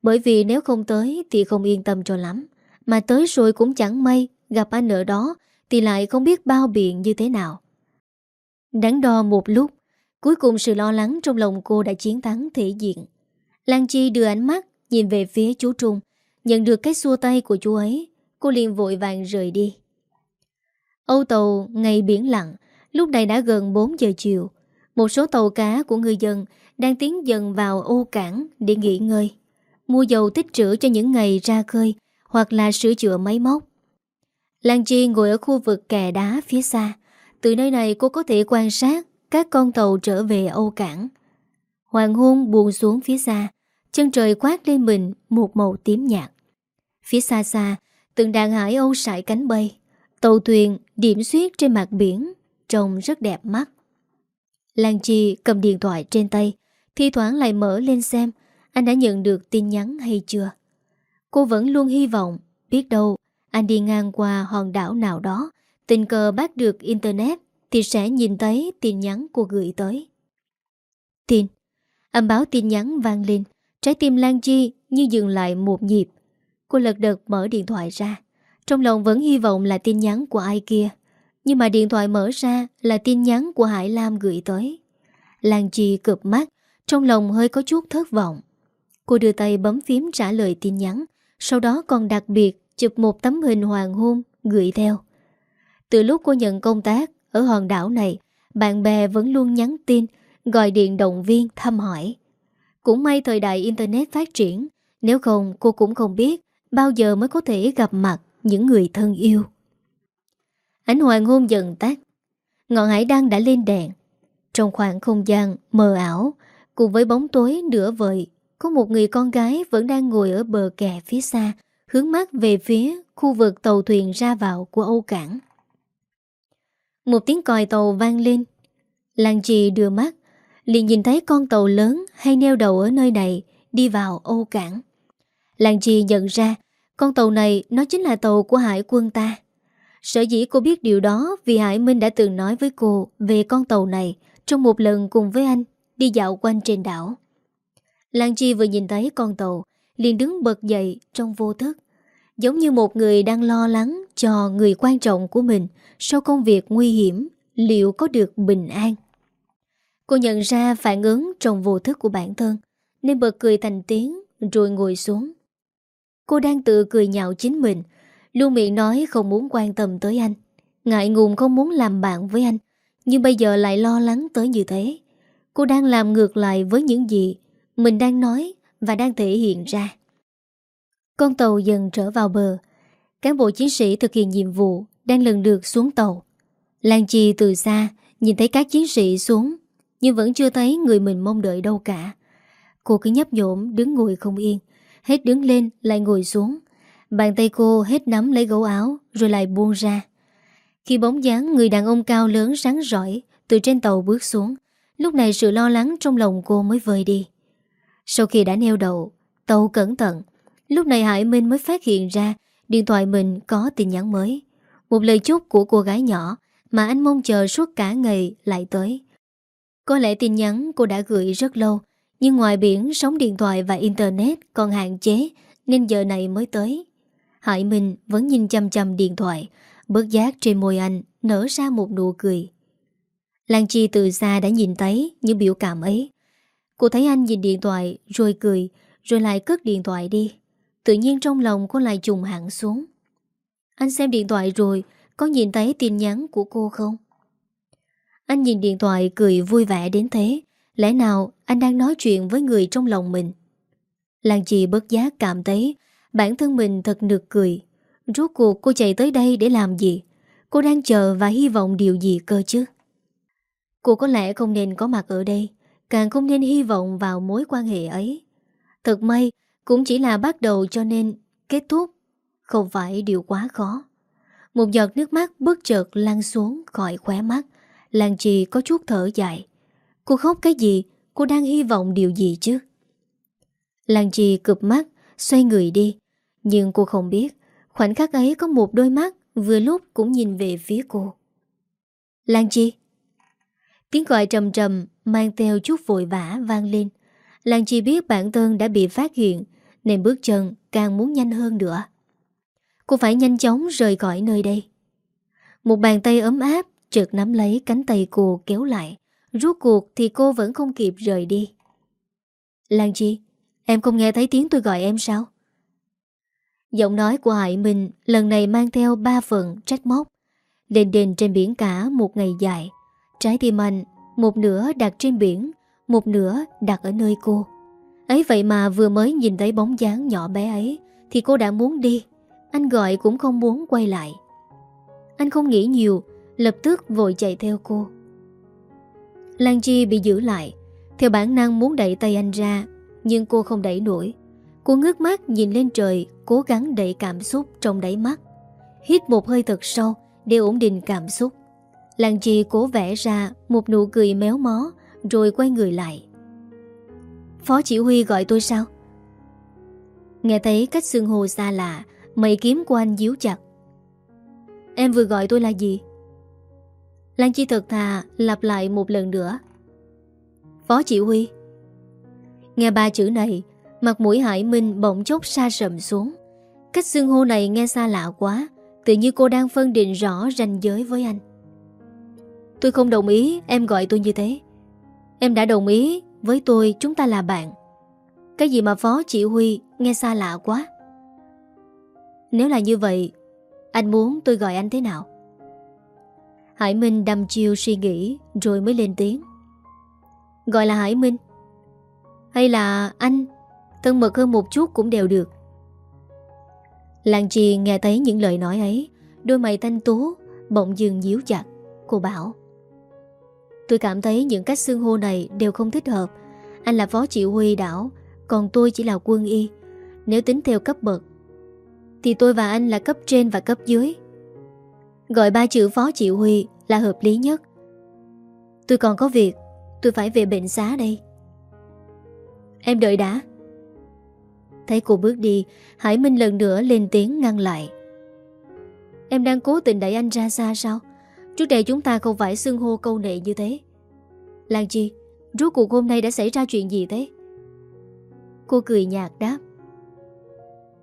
Bởi vì nếu không tới thì không yên tâm cho lắm. Mà tới rồi cũng chẳng may, gặp anh ở đó thì lại không biết bao biện như thế nào. Đáng đo một lúc, cuối cùng sự lo lắng trong lòng cô đã chiến thắng thể diện. Lan Chi đưa ánh mắt nhìn về phía chú Trung, nhận được cái xua tay của chú ấy, cô liền vội vàng rời đi. Âu tàu ngày biển lặng, lúc này đã gần 4 giờ chiều. Một số tàu cá của người dân đang tiến dần vào ô cảng để nghỉ ngơi, mua dầu tích trữ cho những ngày ra khơi hoặc là sửa chữa máy móc. Lan Chi ngồi ở khu vực kè đá phía xa. Từ nơi này cô có thể quan sát các con tàu trở về Âu Cảng. Hoàng hôn buồn xuống phía xa, chân trời quát lên mình một màu tím nhạt. Phía xa xa, từng đàn hải âu sải cánh bay. Tàu thuyền điểm xuyết trên mặt biển Trông rất đẹp mắt. Lan Chi cầm điện thoại trên tay, Thi thoảng lại mở lên xem, Anh đã nhận được tin nhắn hay chưa? Cô vẫn luôn hy vọng, Biết đâu, anh đi ngang qua hòn đảo nào đó, Tình cờ bắt được internet Thì sẽ nhìn thấy tin nhắn cô gửi tới. Tin. Âm báo tin nhắn vang lên, Trái tim Lan Chi như dừng lại một nhịp. Cô lật đật mở điện thoại ra, trong lòng vẫn hy vọng là tin nhắn của ai kia. Nhưng mà điện thoại mở ra Là tin nhắn của Hải Lam gửi tới. Lan Chi cực mắt, Trong lòng hơi có chút thất vọng. Cô đưa tay bấm phím trả lời tin nhắn, Sau đó còn đặc biệt Chụp một tấm hình hoàng hôn Gửi theo. Từ lúc cô nhận công tác Ở hòn đảo này, Bạn bè vẫn luôn nhắn tin, Gọi điện động viên, thăm hỏi. Cũng may thời đại Internet phát triển, Nếu không cô cũng không biết Bao giờ mới có thể gặp mặt những người thân yêu. Ánh hoàng hôn dần tắt, ngọn hải đăng đã lên đèn. Trong khoảng không gian mờ ảo, cùng với bóng tối nửa vời, có một người con gái vẫn đang ngồi ở bờ kè phía xa, hướng mắt về phía khu vực tàu thuyền ra vào của Âu Cảng. Một tiếng còi tàu vang lên. Làng trì đưa mắt, liền nhìn thấy con tàu lớn hay neo đầu ở nơi này đi vào Âu Cảng. Làng trì nhận ra con tàu này nó chính là tàu của hải quân ta. Sở dĩ cô biết điều đó vì Hải Minh đã từng nói với cô về con tàu này trong một lần cùng với anh đi dạo quanh trên đảo. Lan Chi vừa nhìn thấy con tàu, liền đứng bật dậy trong vô thức. Giống như một người đang lo lắng cho người quan trọng của mình sau công việc nguy hiểm, liệu có được bình an. Cô nhận ra phản ứng trong vô thức của bản thân, nên bật cười thành tiếng rồi ngồi xuống. Cô đang tự cười nhạo chính mình, luôn miệng nói không muốn quan tâm tới anh, ngại ngùng không muốn làm bạn với anh, nhưng bây giờ lại lo lắng tới như thế. Cô đang làm ngược lại với những gì mình đang nói và đang thể hiện ra. Con tàu dần trở vào bờ. Cán bộ chiến sĩ thực hiện nhiệm vụ đang lần lượt xuống tàu. Lan Chi từ xa nhìn thấy các chiến sĩ xuống nhưng vẫn chưa thấy người mình mong đợi đâu cả. Cô cứ nhấp nhổm đứng ngồi không yên, hết đứng lên lại ngồi xuống. Bàn tay cô hết nắm lấy gấu áo rồi lại buông ra. Khi bóng dáng người đàn ông cao lớn sáng rõi từ trên tàu bước xuống, lúc này sự lo lắng trong lòng cô mới vơi đi. Sau khi đã neo đậu, tàu cẩn thận, lúc này Hải Minh mới phát hiện ra điện thoại mình có tin nhắn mới. Một lời chúc của cô gái nhỏ mà anh mong chờ suốt cả ngày lại tới. Có lẽ tin nhắn cô đã gửi rất lâu, nhưng ngoài biển sóng điện thoại và internet còn hạn chế nên giờ này mới tới. Hải Minh vẫn nhìn chăm chăm điện thoại, bớt giác trên môi anh nở ra một nụ cười. Lan Chi từ xa đã nhìn thấy những biểu cảm ấy. Cô thấy anh nhìn điện thoại rồi cười, rồi lại cất điện thoại đi. Tự nhiên trong lòng cô lại trùng hẳn xuống. Anh xem điện thoại rồi, có nhìn thấy tin nhắn của cô không? Anh nhìn điện thoại cười vui vẻ đến thế. Lẽ nào anh đang nói chuyện với người trong lòng mình? Lan Chi bất giác cảm thấy bản thân mình thật nực cười. Rốt cuộc cô chạy tới đây để làm gì? Cô đang chờ và hy vọng điều gì cơ chứ? Cô có lẽ không nên có mặt ở đây, càng không nên hy vọng vào mối quan hệ ấy. Thật may, cũng chỉ là bắt đầu cho nên kết thúc, không phải điều quá khó. Một giọt nước mắt bất chợt lăn xuống khỏi khóe mắt, Lan trì có chút thở dài. Cô khóc cái gì? Cô đang hy vọng điều gì chứ? Lan trì cụp mắt, xoay người đi. Nhưng cô không biết, khoảnh khắc ấy có một đôi mắt vừa lúc cũng nhìn về phía cô. Lan Chi Tiếng gọi trầm trầm mang theo chút vội vã vang lên. Lan Chi biết bản thân đã bị phát hiện nên bước chân càng muốn nhanh hơn nữa. Cô phải nhanh chóng rời khỏi nơi đây. Một bàn tay ấm áp trượt nắm lấy cánh tay cô kéo lại. Rốt cuộc thì cô vẫn không kịp rời đi. Lan Chi, em không nghe thấy tiếng tôi gọi em sao? Giọng nói của Hải Minh lần này mang theo ba phần trách móc. Đền đền trên biển cả một ngày dài. Trái tim anh, một nửa đặt trên biển, một nửa đặt ở nơi cô. Ấy vậy mà vừa mới nhìn thấy bóng dáng nhỏ bé ấy thì cô đã muốn đi. Anh gọi cũng không muốn quay lại. Anh không nghĩ nhiều, lập tức vội chạy theo cô. Lan Chi bị giữ lại, theo bản năng muốn đẩy tay anh ra, nhưng cô không đẩy nổi. Cô ngước mắt nhìn lên trời, cố gắng đẩy cảm xúc trong đáy mắt. Hít một hơi thật sâu để ổn định cảm xúc. Lan Chi cố vẽ ra một nụ cười méo mó, rồi quay người lại. Phó chỉ huy gọi tôi sao? Nghe thấy cách xương hồ xa lạ, mày kiếm của anh díu chặt. Em vừa gọi tôi là gì? Lan Chi thật thà lặp lại một lần nữa Phó chỉ huy Nghe ba chữ này Mặt mũi Hải Minh bỗng chốc xa sầm xuống. Cách xưng hô này nghe xa lạ quá, Tự như cô đang phân định rõ ranh giới với anh. Tôi không đồng ý, em gọi tôi như thế. Em đã đồng ý với tôi, chúng ta là bạn. Cái gì mà phó chỉ huy nghe xa lạ quá. Nếu là như vậy, Anh muốn tôi gọi anh thế nào? Hải Minh đâm chiêu suy nghĩ Rồi mới lên tiếng. Gọi là Hải Minh. Hay là anh Thân mật hơn một chút cũng đều được. Làng trì nghe thấy những lời nói ấy, Đôi mày thanh tú Bỗng dừng díu chặt. Cô bảo, Tôi cảm thấy những cách xưng hô này đều không thích hợp. Anh là phó chỉ huy đảo, Còn tôi chỉ là quân y. Nếu tính theo cấp bậc, Thì tôi và anh là cấp trên và cấp dưới. Gọi ba chữ phó chỉ huy là hợp lý nhất. Tôi còn có việc, Tôi phải về bệnh xá đây. Em đợi đã. Thấy cô bước đi, Hải Minh lần nữa lên tiếng ngăn lại. Em đang cố tình đẩy anh ra xa sao? Trước đây chúng ta không phải xưng hô câu nệ như thế. Lan Chi, Rốt cuộc hôm nay đã xảy ra chuyện gì thế? Cô cười nhạt đáp.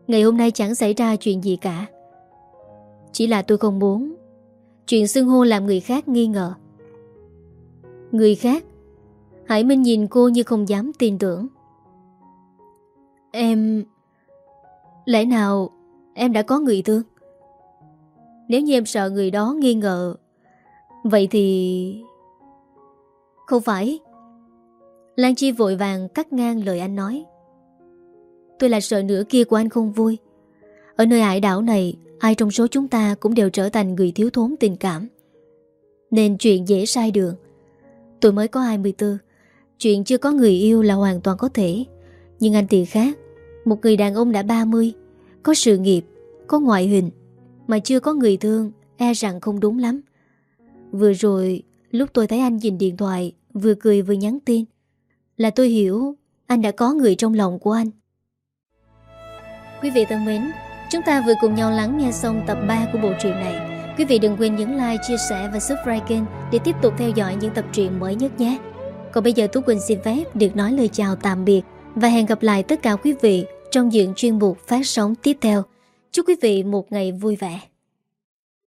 Ngày hôm nay chẳng xảy ra chuyện gì cả. Chỉ là tôi không muốn Chuyện xưng hô làm người khác nghi ngờ. Người khác? Hải Minh nhìn cô như không dám tin tưởng. Em... Lẽ nào em đã có người thương? Nếu như em sợ người đó nghi ngờ, Vậy thì... Không phải. Lan Chi vội vàng cắt ngang lời anh nói. Tôi là sợ nửa kia của anh không vui. Ở nơi hải đảo này, Ai trong số chúng ta cũng đều trở thành người thiếu thốn tình cảm. Nên chuyện dễ sai đường. Tôi mới có 24 Chuyện chưa có người yêu là hoàn toàn có thể. Nhưng anh thì khác. Một người đàn ông đã 30 Có sự nghiệp, có ngoại hình Mà chưa có người thương E rằng không đúng lắm. Vừa rồi lúc tôi thấy anh nhìn điện thoại Vừa cười vừa nhắn tin. Là tôi hiểu Anh đã có người trong lòng của anh. Quý vị thân mến Chúng ta vừa cùng nhau lắng nghe xong tập 3 của bộ truyện này. Quý vị đừng quên nhấn like, chia sẻ và subscribe kênh Để tiếp tục theo dõi những tập truyện mới nhất nhé. Còn bây giờ Tú Quỳnh xin phép được nói lời chào tạm biệt. Và hẹn gặp lại tất cả quý vị trong những chuyên mục phát sóng tiếp theo. Chúc quý vị một ngày vui vẻ.